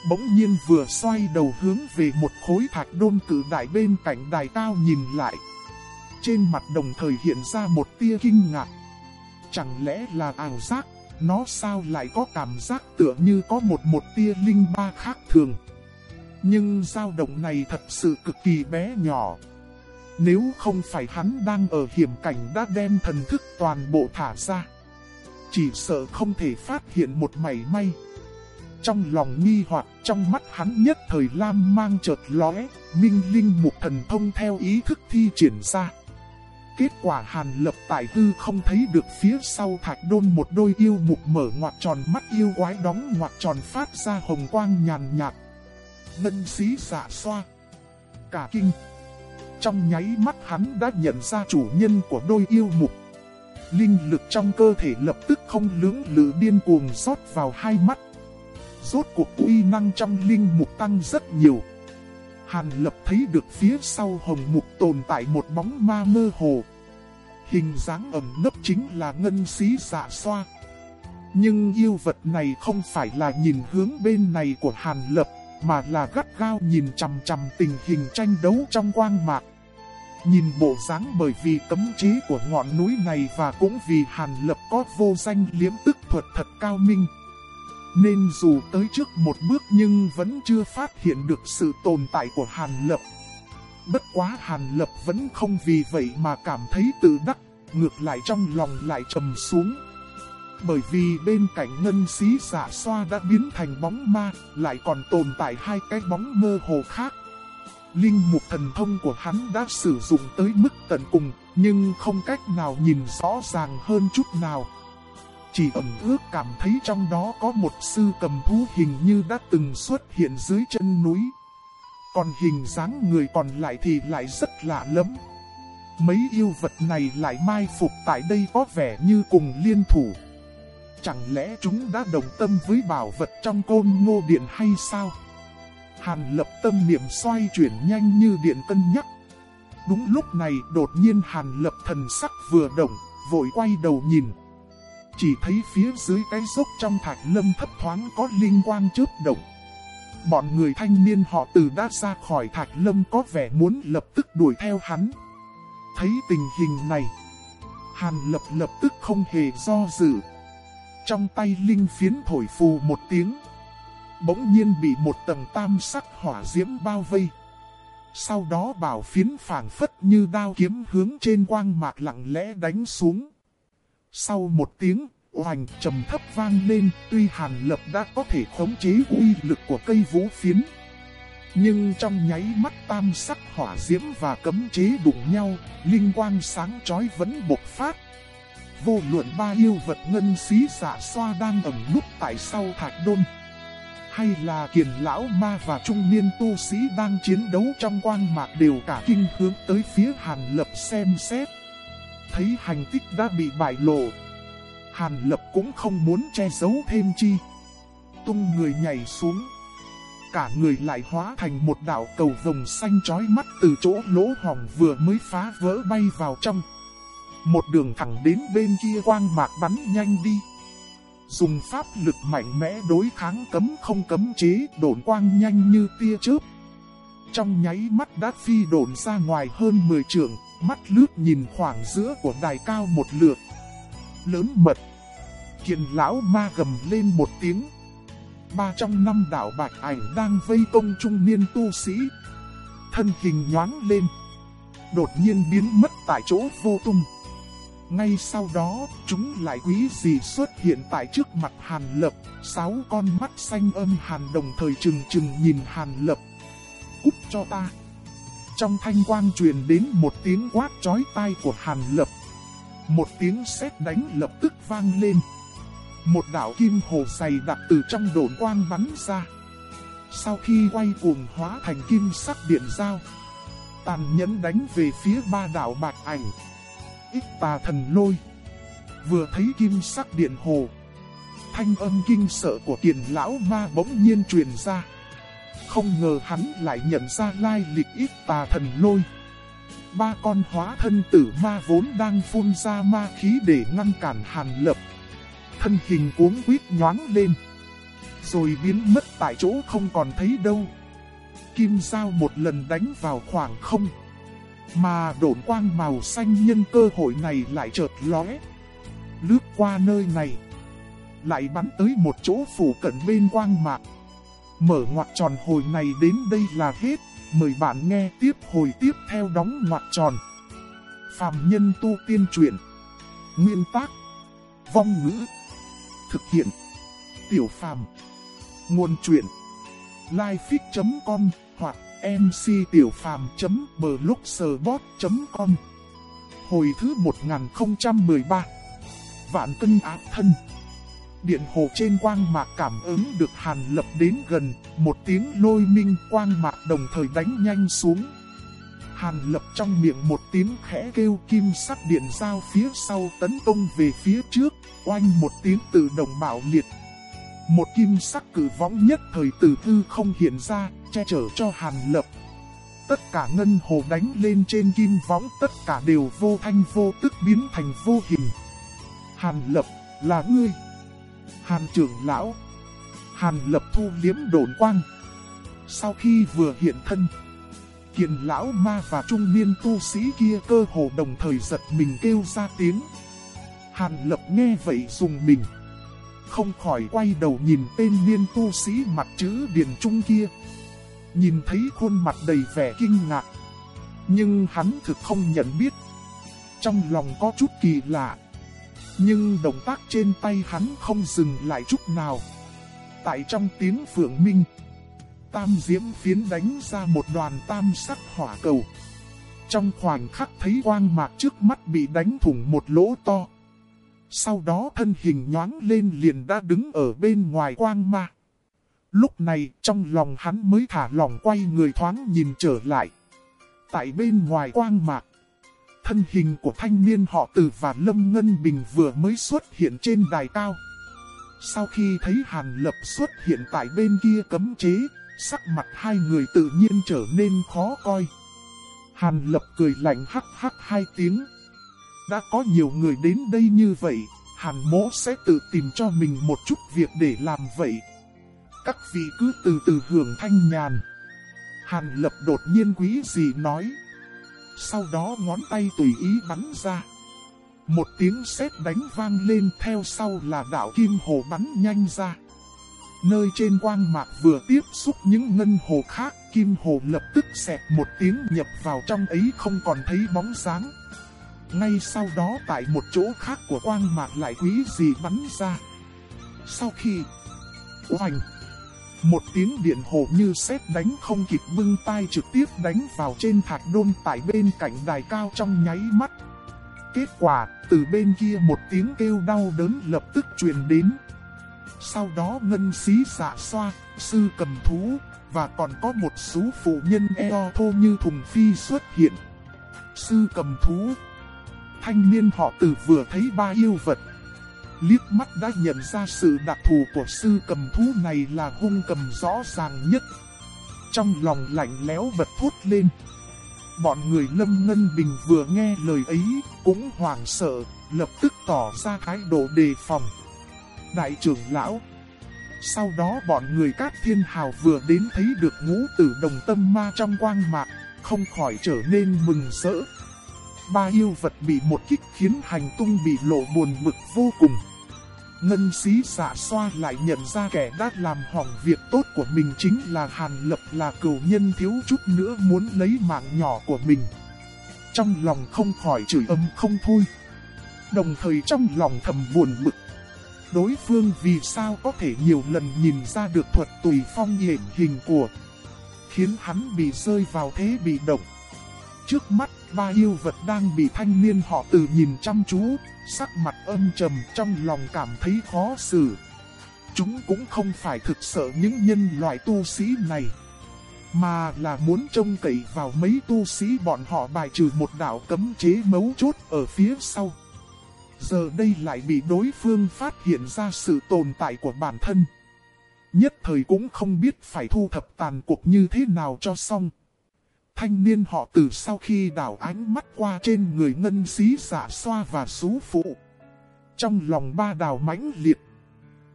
Bỗng nhiên vừa xoay đầu hướng về một khối thạch đôn cử đại bên cạnh đài tao nhìn lại. Trên mặt đồng thời hiện ra một tia kinh ngạc. Chẳng lẽ là ảo giác, nó sao lại có cảm giác tựa như có một một tia linh ba khác thường. Nhưng dao động này thật sự cực kỳ bé nhỏ. Nếu không phải hắn đang ở hiểm cảnh đã đem thần thức toàn bộ thả ra. Chỉ sợ không thể phát hiện một mảy may. Trong lòng nghi hoặc trong mắt hắn nhất thời lam mang chợt lóe, minh linh mục thần thông theo ý thức thi triển ra. Kết quả hàn lập tại tư không thấy được phía sau thạch đôn một đôi yêu mục mở ngoặt tròn mắt yêu quái đóng ngoặt tròn phát ra hồng quang nhàn nhạt. Ngân xí xạ xoa. Cả kinh. Trong nháy mắt hắn đã nhận ra chủ nhân của đôi yêu mục. Linh lực trong cơ thể lập tức không lưỡng lự điên cuồng rót vào hai mắt. Rốt cuộc uy năng trong linh mục tăng rất nhiều. Hàn lập thấy được phía sau hồng mục tồn tại một bóng ma mơ hồ. Hình dáng ẩm nấp chính là ngân xí dạ xoa. Nhưng yêu vật này không phải là nhìn hướng bên này của Hàn lập, mà là gắt gao nhìn chằm chằm tình hình tranh đấu trong quang mạc. Nhìn bộ dáng bởi vì cấm chế của ngọn núi này và cũng vì Hàn Lập có vô danh liếm tức thuật thật cao minh. Nên dù tới trước một bước nhưng vẫn chưa phát hiện được sự tồn tại của Hàn Lập. Bất quá Hàn Lập vẫn không vì vậy mà cảm thấy tự đắc, ngược lại trong lòng lại trầm xuống. Bởi vì bên cạnh ngân xí giả xoa đã biến thành bóng ma, lại còn tồn tại hai cái bóng mơ hồ khác. Linh mục thần thông của hắn đã sử dụng tới mức tận cùng, nhưng không cách nào nhìn rõ ràng hơn chút nào. Chỉ ẩm ước cảm thấy trong đó có một sư cầm thú hình như đã từng xuất hiện dưới chân núi. Còn hình dáng người còn lại thì lại rất lạ lắm. Mấy yêu vật này lại mai phục tại đây có vẻ như cùng liên thủ. Chẳng lẽ chúng đã đồng tâm với bảo vật trong côn ngô điện hay sao? Hàn lập tâm niệm xoay chuyển nhanh như điện cân nhắc. Đúng lúc này đột nhiên hàn lập thần sắc vừa động, vội quay đầu nhìn. Chỉ thấy phía dưới cái dốc trong thạch lâm thấp thoáng có linh quang chớp động. Bọn người thanh niên họ từ đã ra khỏi thạch lâm có vẻ muốn lập tức đuổi theo hắn. Thấy tình hình này, Hàn lập lập tức không hề do dự. Trong tay linh phiến thổi phù một tiếng. Bỗng nhiên bị một tầng tam sắc hỏa diễm bao vây. Sau đó bảo phiến phảng phất như đao kiếm hướng trên quang mạc lặng lẽ đánh xuống. Sau một tiếng, oành trầm thấp vang lên, tuy Hàn Lập đã có thể khống chế uy lực của cây vũ phiến. Nhưng trong nháy mắt tam sắc hỏa diễm và cấm chế đụng nhau, linh quang sáng chói vẫn bộc phát. Vô luận ba yêu vật ngân xí giả xoa đang ẩn nút tại sau thạch đôn. Hay là kiền lão ma và trung niên tu sĩ đang chiến đấu trong quang mạc đều cả kinh hướng tới phía Hàn Lập xem xét. Thấy hành tích đã bị bại lộ. Hàn Lập cũng không muốn che giấu thêm chi. Tung người nhảy xuống. Cả người lại hóa thành một đạo cầu vồng xanh chói mắt từ chỗ lỗ hỏng vừa mới phá vỡ bay vào trong. Một đường thẳng đến bên kia quang mạc bắn nhanh đi. Dùng pháp lực mạnh mẽ đối kháng cấm không cấm chế đồn quang nhanh như tia chớp. Trong nháy mắt đã phi đồn ra ngoài hơn 10 trường, mắt lướt nhìn khoảng giữa của đài cao một lượt. Lớn mật. Kiền lão ma gầm lên một tiếng. Ba trong năm đảo bạch ảnh đang vây công trung niên tu sĩ. Thân hình nhoáng lên. Đột nhiên biến mất tại chỗ vô tung. Ngay sau đó, chúng lại quý gì xuất hiện tại trước mặt Hàn Lập, sáu con mắt xanh âm Hàn đồng thời trừng trừng nhìn Hàn Lập. Cút cho ta! Trong thanh quang truyền đến một tiếng quát chói tai của Hàn Lập. Một tiếng sét đánh lập tức vang lên. Một đạo kim hồ dày đặc từ trong đồn quang bắn ra. Sau khi quay cuồng hóa thành kim sắc điện dao, tàn nhẫn đánh về phía ba đảo bạc ảnh. Ít tà thần lôi. Vừa thấy kim sắc điện hồ, thanh âm kinh sợ của kiền lão ma bỗng nhiên truyền ra. Không ngờ hắn lại nhận ra lai lịch ít tà thần lôi. Ba con hóa thân tử ma vốn đang phun ra ma khí để ngăn cản hàn lập. Thân hình cuống quýt nhoáng lên. Rồi biến mất tại chỗ không còn thấy đâu. Kim dao một lần đánh vào khoảng không. Mà đổn quang màu xanh nhân cơ hội này lại chợt lóe. Lướt qua nơi này. Lại bắn tới một chỗ phủ cận bên quang mạc. Mở ngoặt tròn hồi này đến đây là hết. Mời bạn nghe tiếp hồi tiếp theo đóng ngoặt tròn. Phạm nhân tu tiên truyện. Nguyên tác. Vong ngữ. Thực hiện. Tiểu phàm. Nguồn truyện. Lifefix.com hoặc mctiểupham.blogspot.com Hồi thứ 1013 Vạn cân áp thân Điện hồ trên quang mạc cảm ứng được hàn lập đến gần, một tiếng lôi minh quang mạc đồng thời đánh nhanh xuống. Hàn lập trong miệng một tiếng khẽ kêu kim sắc điện giao phía sau tấn công về phía trước, oanh một tiếng tự động bạo liệt. Một kim sắc cử võng nhất thời tử thư không hiện ra, che chở cho hàn lập. Tất cả ngân hồ đánh lên trên kim võng tất cả đều vô thanh vô tức biến thành vô hình. Hàn lập, là ngươi. Hàn trưởng lão. Hàn lập thu liếm đồn quang. Sau khi vừa hiện thân, kiền lão ma và trung niên tu sĩ kia cơ hồ đồng thời giật mình kêu ra tiếng. Hàn lập nghe vậy dùng mình. Không khỏi quay đầu nhìn tên niên tu sĩ mặt chữ điền trung kia. Nhìn thấy khuôn mặt đầy vẻ kinh ngạc. Nhưng hắn thực không nhận biết. Trong lòng có chút kỳ lạ. Nhưng động tác trên tay hắn không dừng lại chút nào. Tại trong tiếng phượng minh, tam diễm phiến đánh ra một đoàn tam sắc hỏa cầu. Trong khoảnh khắc thấy quang mạc trước mắt bị đánh thủng một lỗ to. Sau đó thân hình nhoáng lên liền đã đứng ở bên ngoài quang ma. Lúc này trong lòng hắn mới thả lòng quay người thoáng nhìn trở lại. Tại bên ngoài quang mạc, thân hình của thanh niên họ tử và Lâm Ngân Bình vừa mới xuất hiện trên đài cao. Sau khi thấy Hàn Lập xuất hiện tại bên kia cấm chế, sắc mặt hai người tự nhiên trở nên khó coi. Hàn Lập cười lạnh hắc hắc hai tiếng. Đã có nhiều người đến đây như vậy, Hàn mỗ sẽ tự tìm cho mình một chút việc để làm vậy. Các vị cứ từ từ hưởng thanh nhàn. Hàn Lập đột nhiên quý gì nói. Sau đó ngón tay tùy ý bắn ra. Một tiếng sét đánh vang lên theo sau là đạo kim hồ bắn nhanh ra. Nơi trên quang mạc vừa tiếp xúc những ngân hồ khác, kim hồ lập tức xẹt một tiếng nhập vào trong ấy không còn thấy bóng sáng. Ngay sau đó tại một chỗ khác của quang mạc lại quý gì bắn ra. Sau khi oanh, một tiếng điện hồ như sét đánh không kịp bưng tay trực tiếp đánh vào trên thạch đôn tại bên cạnh đài cao trong nháy mắt. Kết quả, từ bên kia một tiếng kêu đau đớn lập tức truyền đến. Sau đó ngân xí xạ xoa, sư cầm thú, và còn có một số phụ nhân eo thô như thùng phi xuất hiện. Sư cầm thú Thanh niên họ tử vừa thấy ba yêu vật. Liếc mắt đã nhận ra sự đặc thù của sư cầm thú này là hung cầm rõ ràng nhất. Trong lòng lạnh lẽo bật thốt lên. Bọn người Lâm Ngân Bình vừa nghe lời ấy, cũng hoảng sợ, lập tức tỏ ra thái độ đề phòng. Đại trưởng lão Sau đó bọn người Cát Thiên Hào vừa đến thấy được ngũ tử đồng tâm ma trong quang mạc, không khỏi trở nên mừng rỡ. Ba yêu vật bị một kích khiến hành tung bị lộ buồn bực vô cùng. Ngân sĩ xả xoa lại nhận ra kẻ đã làm hỏng việc tốt của mình chính là Hàn Lập là cửu nhân thiếu chút nữa muốn lấy mạng nhỏ của mình. Trong lòng không khỏi chửi âm không thôi. Đồng thời trong lòng thầm buồn bực. Đối phương vì sao có thể nhiều lần nhìn ra được thuật tùy phong hiển hình của. Khiến hắn bị rơi vào thế bị động. Trước mắt ba yêu vật đang bị thanh niên họ từ nhìn chăm chú, sắc mặt âm trầm trong lòng cảm thấy khó xử. Chúng cũng không phải thực sợ những nhân loại tu sĩ này, mà là muốn trông cậy vào mấy tu sĩ bọn họ bài trừ một đạo cấm chế mấu chốt ở phía sau. Giờ đây lại bị đối phương phát hiện ra sự tồn tại của bản thân. Nhất thời cũng không biết phải thu thập tàn cuộc như thế nào cho xong. Thanh niên họ từ sau khi đảo ánh mắt qua trên người ngân xí giả xoa và xú phụ. Trong lòng ba đào mãnh liệt.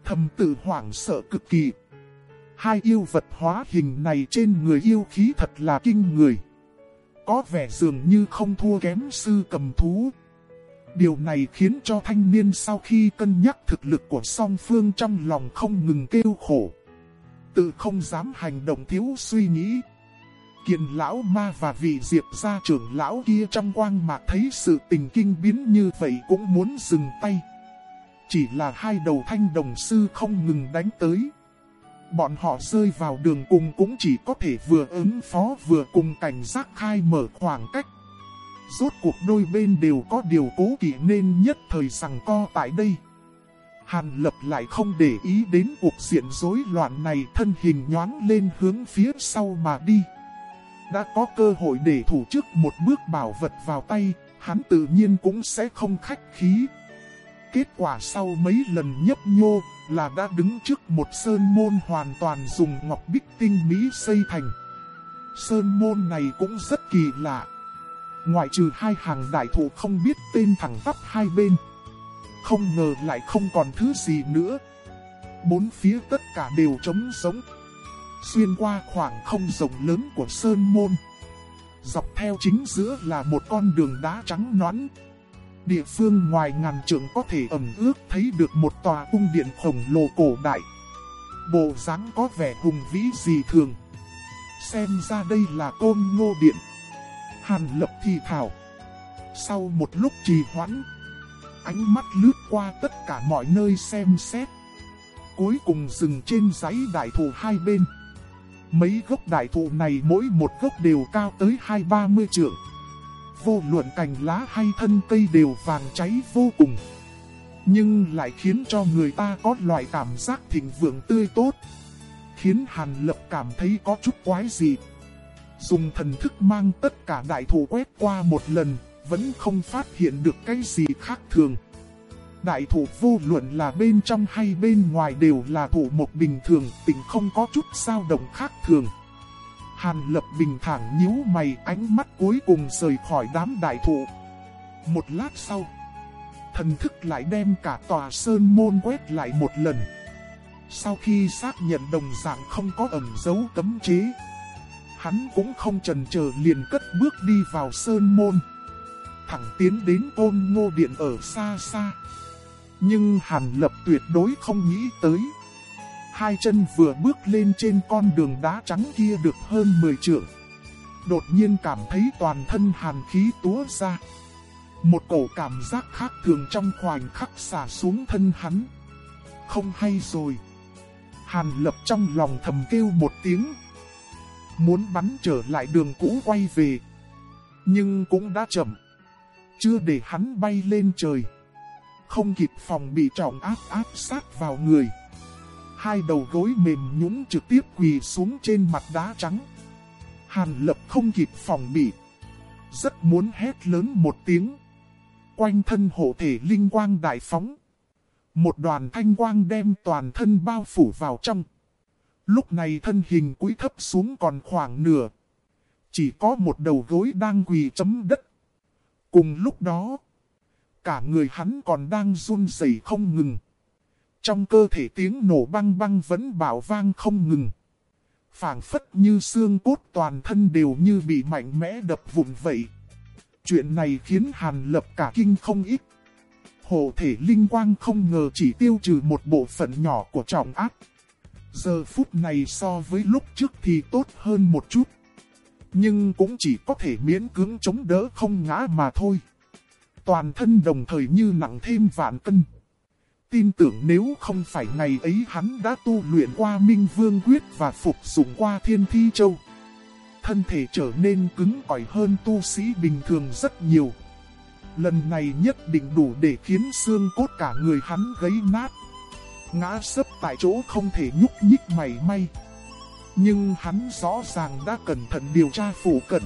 Thầm tự hoảng sợ cực kỳ. Hai yêu vật hóa hình này trên người yêu khí thật là kinh người. Có vẻ dường như không thua kém sư cầm thú. Điều này khiến cho thanh niên sau khi cân nhắc thực lực của song phương trong lòng không ngừng kêu khổ. Tự không dám hành động thiếu suy nghĩ. Kiện lão ma và vị diệp gia trưởng lão kia trong quang mạc thấy sự tình kinh biến như vậy cũng muốn dừng tay. Chỉ là hai đầu thanh đồng sư không ngừng đánh tới. Bọn họ rơi vào đường cùng cũng chỉ có thể vừa ứng phó vừa cùng cảnh giác khai mở khoảng cách. Rốt cuộc đôi bên đều có điều cố kỵ nên nhất thời rằng co tại đây. Hàn lập lại không để ý đến cuộc diện rối loạn này thân hình nhoáng lên hướng phía sau mà đi. Đã có cơ hội để thủ trước một bước bảo vật vào tay, hắn tự nhiên cũng sẽ không khách khí. Kết quả sau mấy lần nhấp nhô là đã đứng trước một sơn môn hoàn toàn dùng ngọc bích tinh mỹ xây thành. Sơn môn này cũng rất kỳ lạ. Ngoại trừ hai hàng đại thủ không biết tên thẳng tắp hai bên. Không ngờ lại không còn thứ gì nữa. Bốn phía tất cả đều trống sống. Xuyên qua khoảng không rộng lớn của Sơn Môn. Dọc theo chính giữa là một con đường đá trắng nõn. Địa phương ngoài ngàn trượng có thể ẩm ước thấy được một tòa cung điện khổng lồ cổ đại. Bộ dáng có vẻ hùng vĩ dị thường. Xem ra đây là côn ngô điện. Hàn lập thi thảo. Sau một lúc trì hoãn, ánh mắt lướt qua tất cả mọi nơi xem xét. Cuối cùng dừng trên giấy đại thủ hai bên. Mấy gốc đại thụ này mỗi một gốc đều cao tới hai ba mươi trượng. Vô luận cành lá hay thân cây đều vàng cháy vô cùng. Nhưng lại khiến cho người ta có loại cảm giác thịnh vượng tươi tốt. Khiến Hàn Lập cảm thấy có chút quái dị. Dùng thần thức mang tất cả đại thụ quét qua một lần, vẫn không phát hiện được cái gì khác thường. Đại thủ vô luận là bên trong hay bên ngoài đều là thủ một bình thường, tình không có chút sao động khác thường. Hàn lập bình thản nhíu mày ánh mắt cuối cùng rời khỏi đám đại thụ. Một lát sau, thần thức lại đem cả tòa sơn môn quét lại một lần. Sau khi xác nhận đồng dạng không có ẩn dấu cấm chế, hắn cũng không chần chờ liền cất bước đi vào sơn môn. Thẳng tiến đến ôn ngô điện ở xa xa. Nhưng Hàn Lập tuyệt đối không nghĩ tới. Hai chân vừa bước lên trên con đường đá trắng kia được hơn 10 trượng. Đột nhiên cảm thấy toàn thân hàn khí túa ra. Một cổ cảm giác khác thường trong khoảnh khắc xả xuống thân hắn. Không hay rồi. Hàn lập trong lòng thầm kêu một tiếng. Muốn bắn trở lại đường cũ quay về. Nhưng cũng đã chậm. Chưa để hắn bay lên trời không kịp phòng bị trọng áp áp sát vào người. Hai đầu gối mềm nhũn trực tiếp quỳ xuống trên mặt đá trắng. Hàn lập không kịp phòng bị. Rất muốn hét lớn một tiếng. Quanh thân hộ thể linh quang đại phóng. Một đoàn thanh quang đem toàn thân bao phủ vào trong. Lúc này thân hình cúi thấp xuống còn khoảng nửa. Chỉ có một đầu gối đang quỳ chấm đất. Cùng lúc đó, Cả người hắn còn đang run rẩy không ngừng. Trong cơ thể tiếng nổ băng băng vẫn bảo vang không ngừng. phảng phất như xương cốt toàn thân đều như bị mạnh mẽ đập vụn vậy. Chuyện này khiến Hàn Lập cả kinh không ít. Hộ thể linh quang không ngờ chỉ tiêu trừ một bộ phận nhỏ của trọng áp. Giờ phút này so với lúc trước thì tốt hơn một chút. Nhưng cũng chỉ có thể miễn cưỡng chống đỡ không ngã mà thôi toàn thân đồng thời như nặng thêm vạn cân. Tin tưởng nếu không phải ngày ấy hắn đã tu luyện qua Minh Vương Quyết và phục dụng qua Thiên Thi Châu. thân thể trở nên cứng cỏi hơn tu sĩ bình thường rất nhiều. Lần này nhất định đủ để khiến xương cốt cả người hắn gãy nát. Ngã sấp tại chỗ không thể nhúc nhích mảy may. Nhưng hắn rõ ràng đã cẩn thận điều tra phủ cận.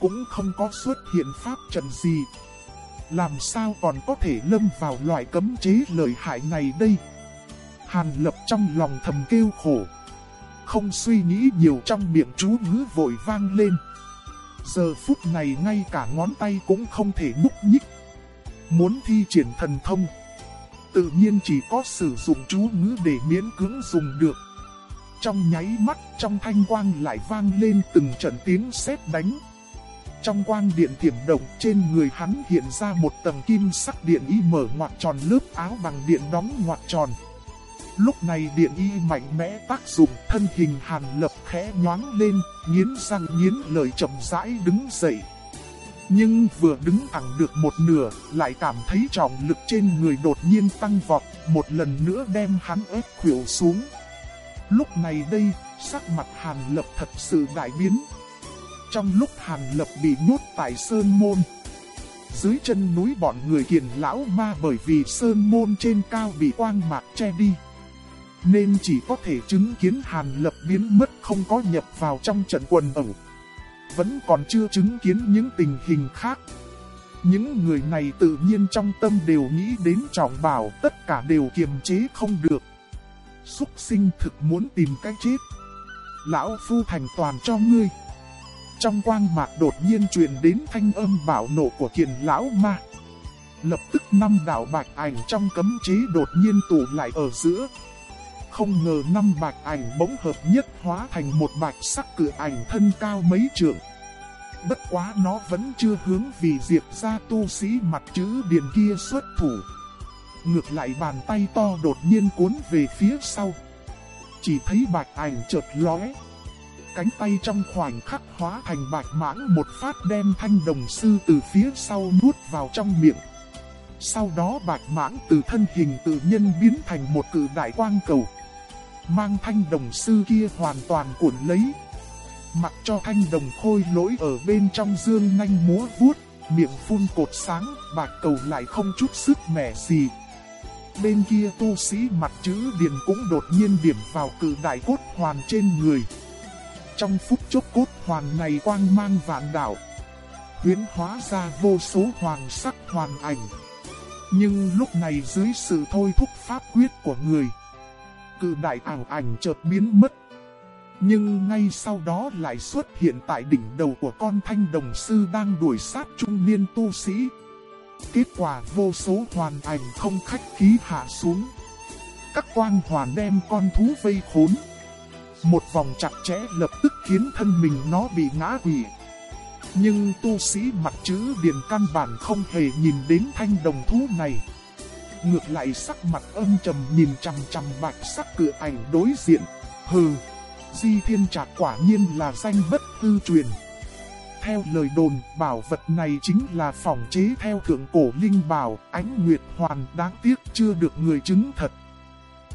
Cũng không có xuất hiện pháp trận gì. Làm sao còn có thể lâm vào loại cấm chế lợi hại này đây? Hàn lập trong lòng thầm kêu khổ. Không suy nghĩ nhiều trong miệng chú ngữ vội vang lên. Giờ phút này ngay cả ngón tay cũng không thể nhúc nhích. Muốn thi triển thần thông. Tự nhiên chỉ có sử dụng chú ngữ để miễn cưỡng dùng được. Trong nháy mắt trong thanh quang lại vang lên từng trận tiếng sét đánh. Trong quang điện tiềm động trên người hắn hiện ra một tầng kim sắc điện y mở ngoặt tròn lớp áo bằng điện đóng ngoặt tròn. Lúc này điện y mạnh mẽ tác dụng thân hình hàn lập khẽ nhoáng lên, nghiến răng nghiến lời chậm rãi đứng dậy. Nhưng vừa đứng thẳng được một nửa, lại cảm thấy trọng lực trên người đột nhiên tăng vọt, một lần nữa đem hắn ép khuỷu xuống. Lúc này đây, sắc mặt hàn lập thật sự đại biến. Trong lúc hàn lập bị nhốt tại Sơn Môn, dưới chân núi bọn người kiền lão ma bởi vì Sơn Môn trên cao bị quang mạc che đi. Nên chỉ có thể chứng kiến Hàn Lập biến mất không có nhập vào trong trận quần ẩu. Vẫn còn chưa chứng kiến những tình hình khác. Những người này tự nhiên trong tâm đều nghĩ đến trọng bảo tất cả đều kiềm chế không được. Xúc sinh thực muốn tìm cách chết. Lão Phu thành toàn cho ngươi. Trong quang mạc đột nhiên truyền đến thanh âm bảo nộ của kiền lão ma. Lập tức năm đạo bạch ảnh trong cấm chế đột nhiên tụ lại ở giữa. Không ngờ năm bạch ảnh bỗng hợp nhất hóa thành một bạch sắc cử ảnh thân cao mấy trượng. Bất quá nó vẫn chưa hướng vì diệt ra tu sĩ mặt chữ điền kia xuất thủ. Ngược lại bàn tay to đột nhiên cuốn về phía sau. Chỉ thấy bạch ảnh chợt lóe. Cánh tay trong khoảnh khắc hóa thành bạch mãng một phát đem thanh đồng sư từ phía sau nuốt vào trong miệng. Sau đó bạch mãng từ thân hình tự nhân biến thành một cử đại quang cầu mang thanh đồng sư kia hoàn toàn cuộn lấy. Mặc cho thanh đồng khôi lỗi ở bên trong dương nhanh múa vuốt, miệng phun cột sáng, bạc cầu lại không chút sức mẻ gì. Bên kia tu sĩ mặt chữ điền cũng đột nhiên điểm vào cử đại cốt hoàn trên người. Trong phút chốc cốt hoàn này quang mang vạn đạo, huyến hóa ra vô số hoàng sắc hoàn ảnh. Nhưng lúc này dưới sự thôi thúc pháp quyết của người, cự đại ảo ảnh chợt biến mất. Nhưng ngay sau đó lại xuất hiện tại đỉnh đầu của con thanh đồng sư đang đuổi sát trung niên tu sĩ. Kết quả vô số hoàn ảnh không khách khí hạ xuống. Các quang hoàn đem con thú vây khốn. Một vòng chặt chẽ lập tức khiến thân mình nó bị ngã quỷ. Nhưng tu sĩ mặt chữ điền căn bản không hề nhìn đến thanh đồng thú này ngược lại sắc mặt âm trầm nhìn chằm chằm bạch sắc cửa ảnh đối diện. Hừ, Di Thiên Trạc quả nhiên là danh bất tư truyền. Theo lời đồn, bảo vật này chính là phòng chế theo thượng cổ linh bảo, ánh nguyệt hoàn đáng tiếc chưa được người chứng thật.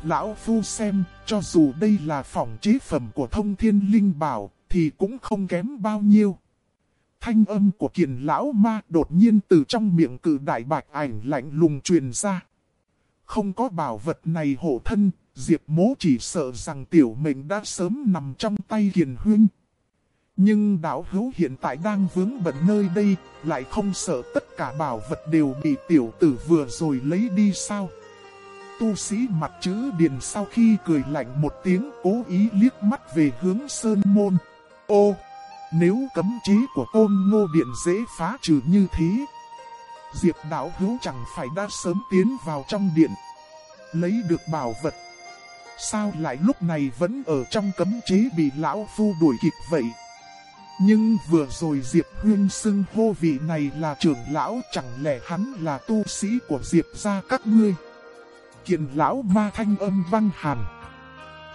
Lão Phu xem, cho dù đây là phòng chế phẩm của thông thiên linh bảo, thì cũng không kém bao nhiêu. Thanh âm của kiền lão ma đột nhiên từ trong miệng cử đại bạch ảnh lạnh lùng truyền ra. Không có bảo vật này hộ thân, Diệp mố chỉ sợ rằng tiểu mình đã sớm nằm trong tay kiền huynh. Nhưng đạo hữu hiện tại đang vướng bận nơi đây, lại không sợ tất cả bảo vật đều bị tiểu tử vừa rồi lấy đi sao? Tu sĩ mặt chữ điền sau khi cười lạnh một tiếng cố ý liếc mắt về hướng sơn môn. Ô, nếu cấm chế của côn ngô điện dễ phá trừ như thế, Diệp đạo hữu chẳng phải đã sớm tiến vào trong điện. Lấy được bảo vật. Sao lại lúc này vẫn ở trong cấm chế bị lão phu đuổi kịp vậy? Nhưng vừa rồi Diệp Huyên xưng hô vị này là trưởng lão chẳng lẽ hắn là tu sĩ của Diệp gia các ngươi? Kiện lão ma thanh âm văng hàn.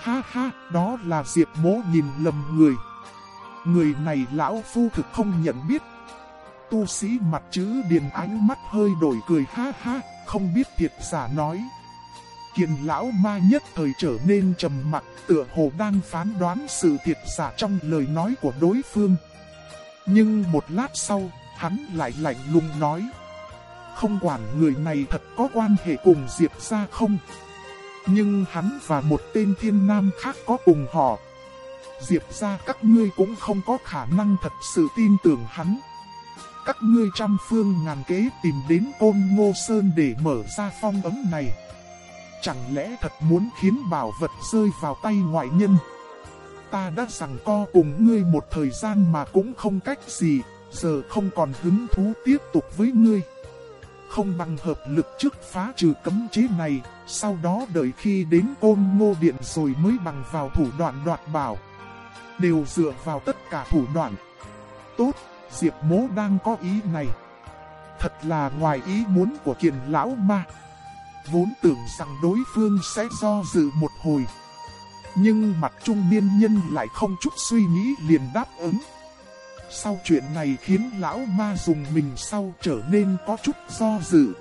Ha ha, đó là Diệp mố nhìn lầm người. Người này lão phu thực không nhận biết tu sĩ mặt chữ điền ánh mắt hơi đổi cười ha ha, không biết thiệt giả nói. Kiền lão ma nhất thời trở nên trầm mặc, tựa hồ đang phán đoán sự thiệt giả trong lời nói của đối phương. Nhưng một lát sau, hắn lại lạnh lùng nói. Không quản người này thật có quan hệ cùng Diệp ra không. Nhưng hắn và một tên thiên nam khác có cùng họ. Diệp ra các ngươi cũng không có khả năng thật sự tin tưởng hắn. Các ngươi trăm phương ngàn kế tìm đến côn ngô sơn để mở ra phong ấm này. Chẳng lẽ thật muốn khiến bảo vật rơi vào tay ngoại nhân? Ta đã rằng co cùng ngươi một thời gian mà cũng không cách gì, giờ không còn hứng thú tiếp tục với ngươi. Không bằng hợp lực trước phá trừ cấm chế này, sau đó đợi khi đến côn ngô điện rồi mới bằng vào thủ đoạn đoạt bảo. Đều dựa vào tất cả thủ đoạn. Tốt, Diệp mố đang có ý này. Thật là ngoài ý muốn của kiền lão ma. Vốn tưởng rằng đối phương sẽ do dự một hồi. Nhưng mặt trung niên nhân lại không chút suy nghĩ liền đáp ứng. Sau chuyện này khiến lão ma dùng mình sau trở nên có chút do dự.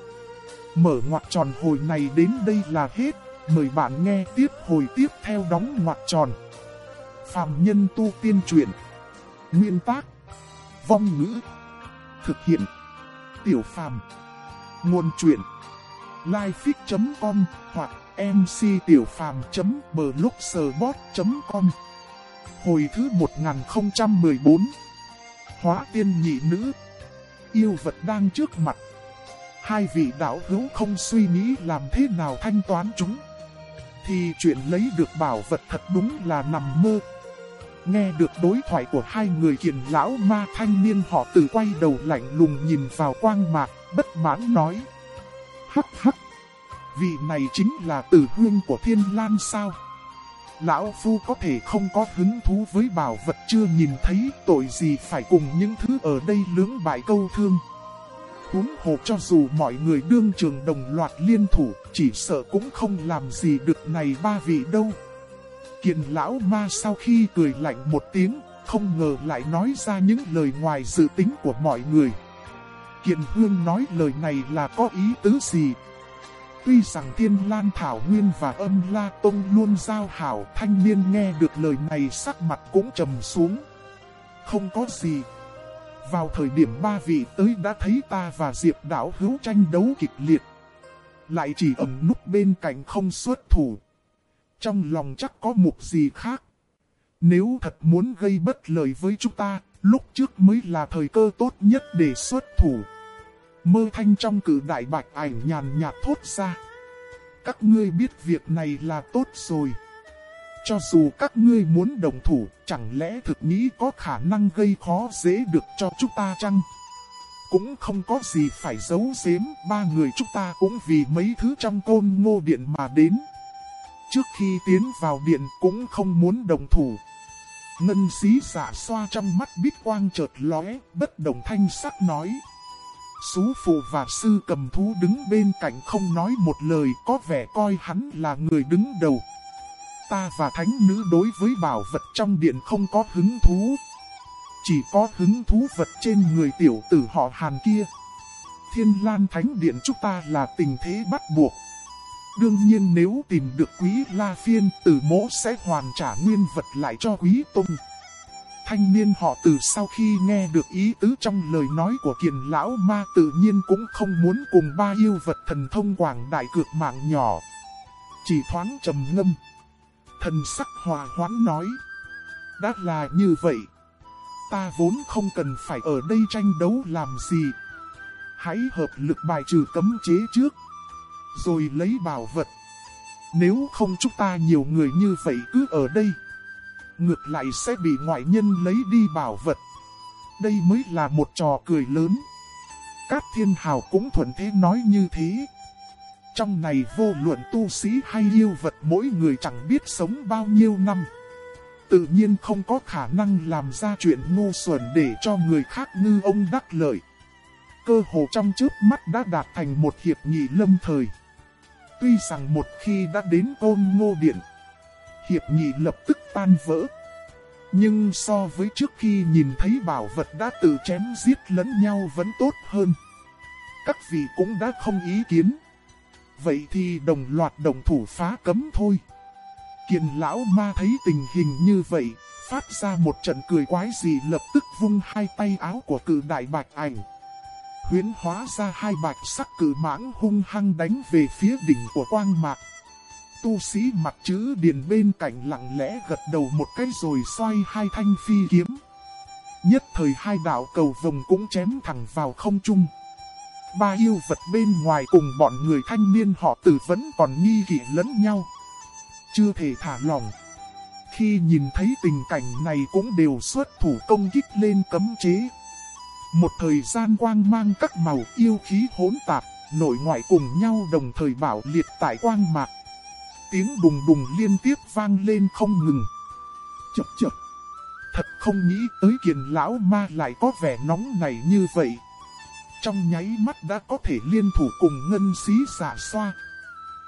Mở ngoặc tròn hồi này đến đây là hết. Mời bạn nghe tiếp hồi tiếp theo đóng ngoặc tròn. Phạm nhân tu tiên truyện. Nguyên tác. Vong ngữ. Thực hiện. Tiểu phàm. Nguồn truyện lifefix.com hoặc mctiểupham.blogspot.com Hồi thứ 1014 Hóa tiên nhị nữ Yêu vật đang trước mặt Hai vị đạo hữu không suy nghĩ làm thế nào thanh toán chúng Thì chuyện lấy được bảo vật thật đúng là nằm mơ Nghe được đối thoại của hai người kiền lão ma thanh niên họ từ quay đầu lạnh lùng nhìn vào quang mạc, bất mãn nói Hắc hắc. Vị này chính là tử huyên của thiên lan sao? Lão Phu có thể không có hứng thú với bảo vật chưa nhìn thấy tội gì phải cùng những thứ ở đây lưỡng bại câu thương. Húng hộ cho dù mọi người đương trường đồng loạt liên thủ, chỉ sợ cũng không làm gì được này ba vị đâu. kiện lão ma sau khi cười lạnh một tiếng, không ngờ lại nói ra những lời ngoài dự tính của mọi người. Kiện Hương nói lời này là có ý tứ gì? Tuy rằng Thiên Lan Thảo Nguyên và âm La Tông luôn giao hảo, thanh niên nghe được lời này sắc mặt cũng trầm xuống. Không có gì. Vào thời điểm ba vị tới đã thấy ta và Diệp Đảo hữu tranh đấu kịch liệt. Lại chỉ ẩn núp bên cạnh không xuất thủ. Trong lòng chắc có mục gì khác. Nếu thật muốn gây bất lợi với chúng ta, lúc trước mới là thời cơ tốt nhất để xuất thủ. Mơ thanh trong cử đại bạch ảnh nhàn nhạt thốt ra. Các ngươi biết việc này là tốt rồi. Cho dù các ngươi muốn đồng thủ, chẳng lẽ thực nghĩ có khả năng gây khó dễ được cho chúng ta chăng? Cũng không có gì phải giấu giếm, ba người chúng ta cũng vì mấy thứ trong côn ngô điện mà đến. Trước khi tiến vào điện cũng không muốn đồng thủ, Ngân xí giả xoa trong mắt bít quang chợt lóe, bất đồng thanh sắc nói. Sú phụ và sư cầm thú đứng bên cạnh không nói một lời có vẻ coi hắn là người đứng đầu. Ta và thánh nữ đối với bảo vật trong điện không có hứng thú. Chỉ có hứng thú vật trên người tiểu tử họ Hàn kia. Thiên Lan Thánh Điện chúng ta là tình thế bắt buộc. Đương nhiên nếu tìm được quý La Phiên, tử mỗ sẽ hoàn trả nguyên vật lại cho quý Tông. Thanh niên họ từ sau khi nghe được ý tứ trong lời nói của kiền lão ma tự nhiên cũng không muốn cùng ba yêu vật thần thông quảng đại cược mạng nhỏ. Chỉ thoáng trầm ngâm. Thần sắc hòa hoãn nói. Đã là như vậy. Ta vốn không cần phải ở đây tranh đấu làm gì. Hãy hợp lực bài trừ cấm chế trước rồi lấy bảo vật. Nếu không chúng ta nhiều người như vậy cứ ở đây, ngược lại sẽ bị ngoại nhân lấy đi bảo vật. Đây mới là một trò cười lớn. Các thiên hào cũng thuận thế nói như thế. Trong này vô luận tu sĩ hay yêu vật mỗi người chẳng biết sống bao nhiêu năm. Tự nhiên không có khả năng làm ra chuyện ngu xuẩn để cho người khác ngư ông đắc lợi. Cơ hồ trong trước mắt đã đạt thành một hiệp nghị lâm thời. Tuy rằng một khi đã đến côn ngô điện, hiệp nghị lập tức tan vỡ. Nhưng so với trước khi nhìn thấy bảo vật đã tự chém giết lẫn nhau vẫn tốt hơn. Các vị cũng đã không ý kiến. Vậy thì đồng loạt đồng thủ phá cấm thôi. Kiền lão ma thấy tình hình như vậy, phát ra một trận cười quái gì lập tức vung hai tay áo của cử đại bạch ảnh. Huyến hóa ra hai bạch sắc cử mãng hung hăng đánh về phía đỉnh của quang mạc. Tu sĩ mặt chữ điền bên cạnh lặng lẽ gật đầu một cái rồi xoay hai thanh phi kiếm. Nhất thời hai đạo cầu vồng cũng chém thẳng vào không trung. Ba yêu vật bên ngoài cùng bọn người thanh niên họ tử vẫn còn nghi kỵ lẫn nhau. Chưa thể thả lỏng. Khi nhìn thấy tình cảnh này cũng đều xuất thủ công kích lên cấm chế. Một thời gian quang mang các màu yêu khí hỗn tạp, nội ngoại cùng nhau đồng thời bảo liệt tại quang mạc. Tiếng đùng đùng liên tiếp vang lên không ngừng. Chập chập. Thật không nghĩ tới kiền lão ma lại có vẻ nóng này như vậy. Trong nháy mắt đã có thể liên thủ cùng ngân xí xả xoa.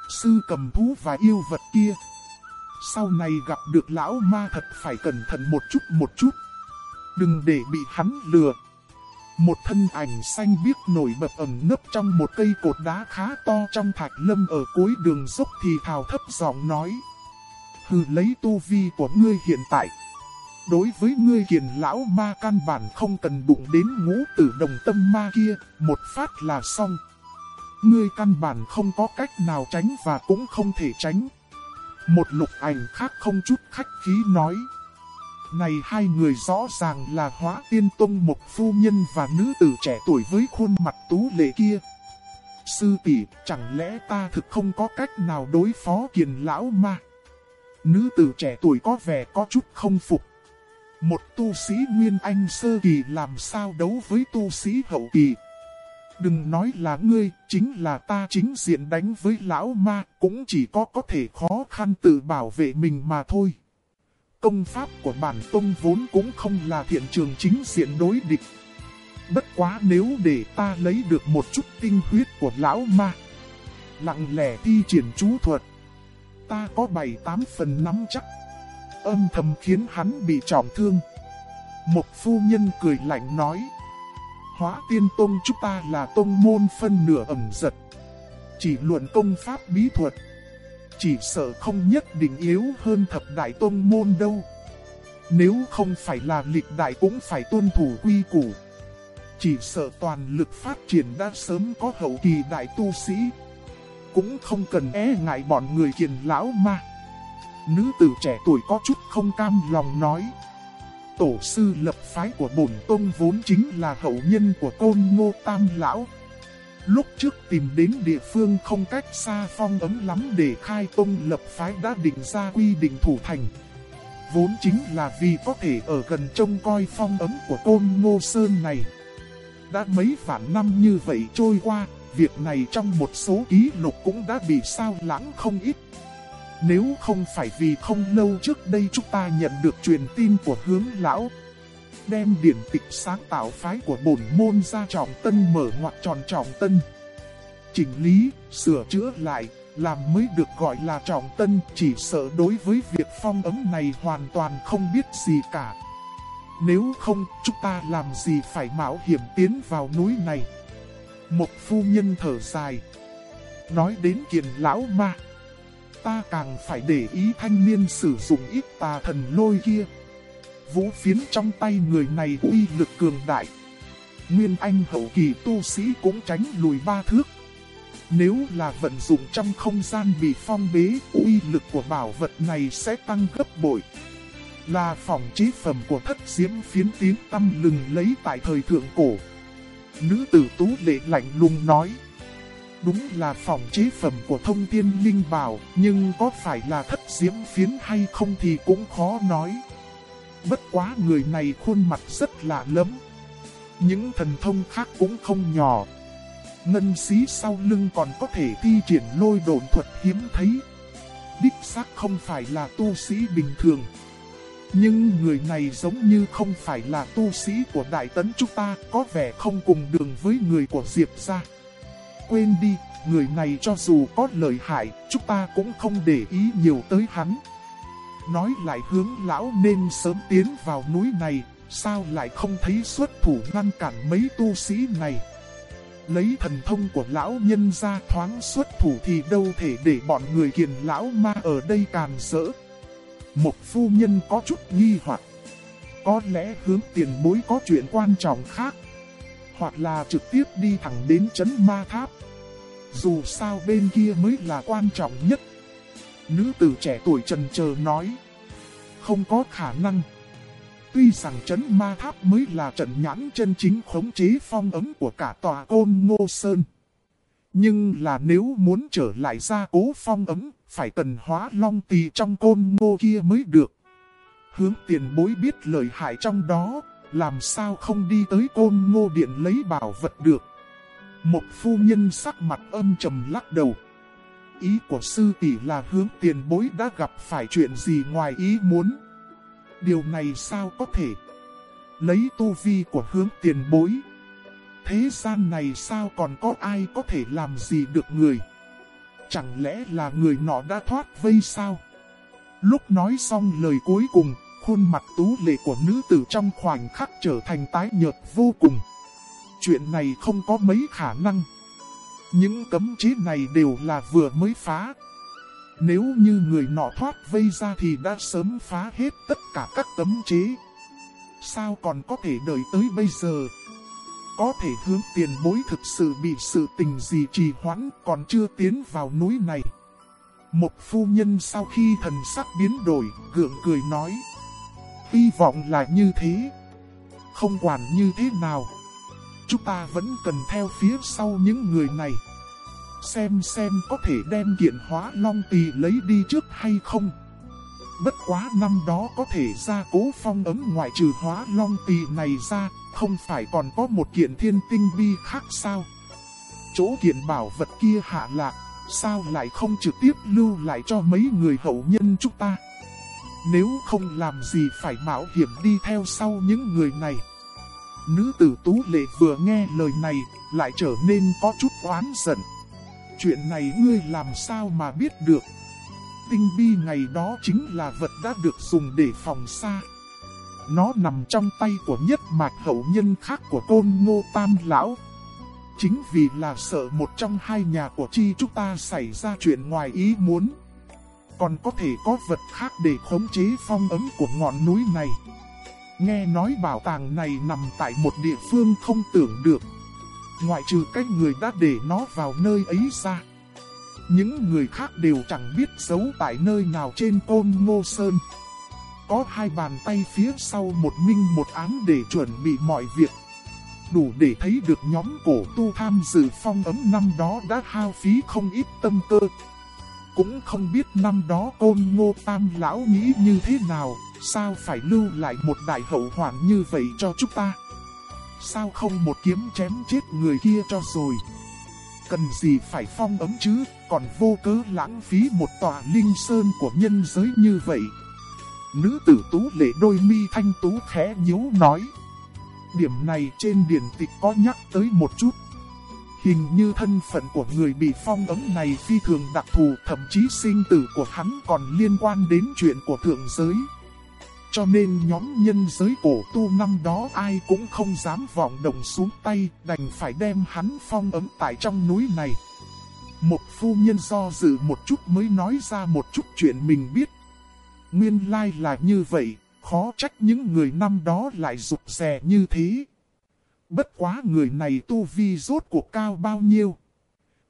Sư cầm thú và yêu vật kia. Sau này gặp được lão ma thật phải cẩn thận một chút một chút. Đừng để bị hắn lừa. Một thân ảnh xanh biếc nổi bật ẩn nấp trong một cây cột đá khá to trong thạch lâm ở cuối đường dốc thì thào thấp giọng nói. Hừ lấy tu vi của ngươi hiện tại. Đối với ngươi kiền lão ma căn bản không cần đụng đến ngũ tử đồng tâm ma kia, một phát là xong. Ngươi căn bản không có cách nào tránh và cũng không thể tránh. Một lục ảnh khác không chút khách khí nói. Này hai người rõ ràng là hóa tiên tông một phu nhân và nữ tử trẻ tuổi với khuôn mặt tú lệ kia. Sư tỷ, chẳng lẽ ta thực không có cách nào đối phó kiền lão ma? Nữ tử trẻ tuổi có vẻ có chút không phục. Một tu sĩ Nguyên Anh sơ kỳ làm sao đấu với tu sĩ hậu kỳ. Đừng nói là ngươi, chính là ta chính diện đánh với lão ma, cũng chỉ có có thể khó khăn tự bảo vệ mình mà thôi. Công pháp của bản tông vốn cũng không là thiện trường chính diện đối địch. Bất quá nếu để ta lấy được một chút tinh huyết của lão ma, lặng lẽ thi triển chú thuật, ta có 7-8 phần nắm chắc âm thầm khiến hắn bị trọng thương. Một phu nhân cười lạnh nói. Hóa tiên tông chúng ta là tông môn phân nửa ẩm giật. Chỉ luận công pháp bí thuật. Chỉ sợ không nhất định yếu hơn thập đại tôn môn đâu. Nếu không phải là lịch đại cũng phải tuân thủ quy củ. Chỉ sợ toàn lực phát triển đã sớm có hậu kỳ đại tu sĩ. Cũng không cần e ngại bọn người kiền lão ma. Nữ tử trẻ tuổi có chút không cam lòng nói. Tổ sư lập phái của bổn tôn vốn chính là hậu nhân của côn ngô tam lão. Lúc trước tìm đến địa phương không cách xa phong ấm lắm để khai tông lập phái đã định ra quy định thủ thành. Vốn chính là vì có thể ở gần trông coi phong ấm của côn ngô sơn này. Đã mấy vạn năm như vậy trôi qua, việc này trong một số ký lục cũng đã bị sao lãng không ít. Nếu không phải vì không lâu trước đây chúng ta nhận được truyền tin của hướng lão, đem điển tịch sáng tạo phái của bổn môn ra trọng tân mở ngoặc tròn trọng tân. Chỉnh lý, sửa chữa lại, làm mới được gọi là trọng tân, chỉ sợ đối với việc phong ấm này hoàn toàn không biết gì cả. Nếu không, chúng ta làm gì phải mạo hiểm tiến vào núi này. Một phu nhân thở dài. Nói đến kiền lão ma ta càng phải để ý thanh niên sử dụng ít tà thần lôi kia. Vũ phiến trong tay người này uy lực cường đại. Nguyên Anh hậu kỳ tu sĩ cũng tránh lùi ba thước. Nếu là vận dụng trong không gian bị phong bế, uy lực của bảo vật này sẽ tăng gấp bội. Là phòng trí phẩm của thất diễm phiến tiếng tâm lừng lấy tại thời thượng cổ. Nữ tử tú lệ lạnh lùng nói. Đúng là phòng chế phẩm của thông tiên linh bảo, nhưng có phải là thất diễm phiến hay không thì cũng khó nói. Bất quá người này khuôn mặt rất lạ lắm. Những thần thông khác cũng không nhỏ. Ngân xí sau lưng còn có thể thi triển lôi đồn thuật hiếm thấy. Đích xác không phải là tu sĩ bình thường. Nhưng người này giống như không phải là tu sĩ của Đại Tấn chúng ta, có vẻ không cùng đường với người của Diệp gia quên đi, người này cho dù có lợi hại, chúng ta cũng không để ý nhiều tới hắn. Nói lại hướng lão nên sớm tiến vào núi này, sao lại không thấy xuất thủ ngăn cản mấy tu sĩ này. Lấy thần thông của lão nhân ra thoáng xuất thủ thì đâu thể để bọn người kiền lão ma ở đây càn rỡ. Một phu nhân có chút nghi hoặc Có lẽ hướng tiền bối có chuyện quan trọng khác. Hoặc là trực tiếp đi thẳng đến chấn ma tháp. Dù sao bên kia mới là quan trọng nhất. Nữ tử trẻ tuổi trần chờ nói. Không có khả năng. Tuy rằng chấn ma tháp mới là trận nhãn chân chính khống chế phong ấm của cả tòa côn ngô sơn. Nhưng là nếu muốn trở lại ra cố phong ấm, phải cần hóa long tì trong côn ngô kia mới được. Hướng tiền bối biết lời hại trong đó, làm sao không đi tới côn ngô điện lấy bảo vật được. Một phu nhân sắc mặt âm trầm lắc đầu. Ý của sư tỷ là hướng tiền bối đã gặp phải chuyện gì ngoài ý muốn. Điều này sao có thể? Lấy tu vi của hướng tiền bối. Thế gian này sao còn có ai có thể làm gì được người? Chẳng lẽ là người nọ đã thoát vây sao? Lúc nói xong lời cuối cùng, khuôn mặt tú lệ của nữ tử trong khoảnh khắc trở thành tái nhợt vô cùng. Chuyện này không có mấy khả năng. Những cấm chế này đều là vừa mới phá. Nếu như người nọ thoát vây ra thì đã sớm phá hết tất cả các cấm chế. Sao còn có thể đợi tới bây giờ? Có thể hướng tiền bối thực sự bị sự tình gì trì hoãn còn chưa tiến vào núi này. Một phu nhân sau khi thần sắc biến đổi, gượng cười nói. Hy vọng là như thế. Không quản như thế nào. Chúng ta vẫn cần theo phía sau những người này. Xem xem có thể đem kiện hóa long tỳ lấy đi trước hay không. Bất quá năm đó có thể ra cố phong ấm ngoại trừ hóa long tỳ này ra, không phải còn có một kiện thiên tinh bi khác sao? Chỗ kiện bảo vật kia hạ lạc, sao lại không trực tiếp lưu lại cho mấy người hậu nhân chúng ta? Nếu không làm gì phải mạo hiểm đi theo sau những người này. Nữ tử tú lệ vừa nghe lời này, lại trở nên có chút oán giận. Chuyện này ngươi làm sao mà biết được? Tinh bi ngày đó chính là vật đã được dùng để phòng xa. Nó nằm trong tay của nhất mạch hậu nhân khác của côn ngô tam lão. Chính vì là sợ một trong hai nhà của chi chúng ta xảy ra chuyện ngoài ý muốn. Còn có thể có vật khác để khống chế phong ấm của ngọn núi này. Nghe nói bảo tàng này nằm tại một địa phương không tưởng được. Ngoại trừ cách người đã để nó vào nơi ấy ra. Những người khác đều chẳng biết giấu tại nơi nào trên côn ngô sơn. Có hai bàn tay phía sau một minh một ám để chuẩn bị mọi việc. Đủ để thấy được nhóm cổ tu tham dự phong ấm năm đó đã hao phí không ít tâm cơ. Cũng không biết năm đó côn ngô tam lão nghĩ như thế nào, sao phải lưu lại một đại hậu hoạn như vậy cho chúng ta. Sao không một kiếm chém chết người kia cho rồi. Cần gì phải phong ấm chứ, còn vô cớ lãng phí một tòa linh sơn của nhân giới như vậy. Nữ tử tú lệ đôi mi thanh tú khẽ nhíu nói. Điểm này trên điển tịch có nhắc tới một chút. Hình như thân phận của người bị phong ấm này phi thường đặc thù thậm chí sinh tử của hắn còn liên quan đến chuyện của thượng giới. Cho nên nhóm nhân giới cổ tu năm đó ai cũng không dám vọng động xuống tay đành phải đem hắn phong ấm tại trong núi này. Một phu nhân do dự một chút mới nói ra một chút chuyện mình biết. Nguyên lai là như vậy, khó trách những người năm đó lại rụt rè như thế. Bất quá người này tu vi rốt cuộc cao bao nhiêu.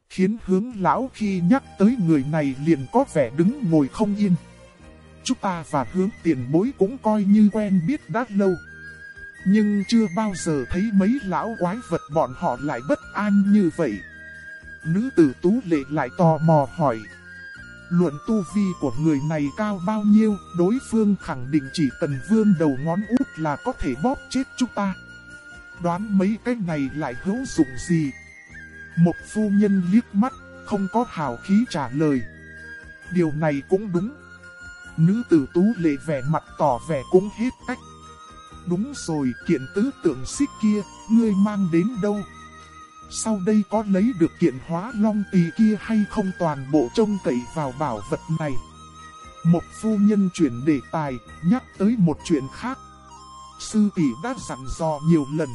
Khiến hướng lão khi nhắc tới người này liền có vẻ đứng ngồi không yên. Chúng ta và hướng tiền bối cũng coi như quen biết đã lâu. Nhưng chưa bao giờ thấy mấy lão quái vật bọn họ lại bất an như vậy. Nữ tử tú lệ lại tò mò hỏi. Luận tu vi của người này cao bao nhiêu, đối phương khẳng định chỉ tần vương đầu ngón út là có thể bóp chết chúng ta. Đoán mấy cái này lại hữu dụng gì? Một phu nhân liếc mắt, không có hào khí trả lời. Điều này cũng đúng. Nữ tử tú lệ vẻ mặt tỏ vẻ cũng hết cách. Đúng rồi, kiện tứ tượng xích kia, ngươi mang đến đâu? Sau đây có lấy được kiện hóa long tỳ kia hay không toàn bộ trông cậy vào bảo vật này? Một phu nhân chuyển đề tài, nhắc tới một chuyện khác. Sư tỷ đã dặn dò nhiều lần.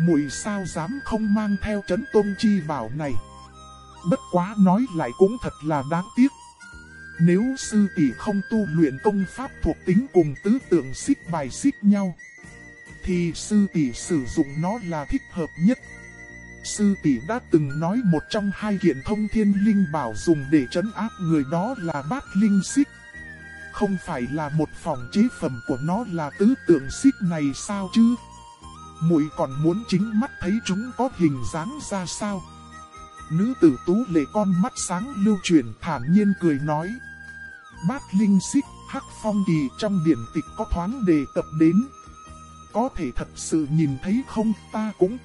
Mùi sao dám không mang theo chấn tôn chi bảo này. Bất quá nói lại cũng thật là đáng tiếc. Nếu sư tỷ không tu luyện công pháp thuộc tính cùng tứ tượng xích bài xích nhau, thì sư tỷ sử dụng nó là thích hợp nhất. Sư tỷ đã từng nói một trong hai kiện thông thiên linh bảo dùng để trấn áp người đó là bát linh xích. Không phải là một phòng chế phẩm của nó là tứ tượng xích này sao chứ? Muội còn muốn chính mắt thấy chúng có hình dáng ra sao? Nữ tử tú lệ con mắt sáng lưu truyền thản nhiên cười nói. Bát linh xích, hắc phong kỳ trong điển tịch có thoáng đề cập đến. Có thể thật sự nhìn thấy không ta cũng.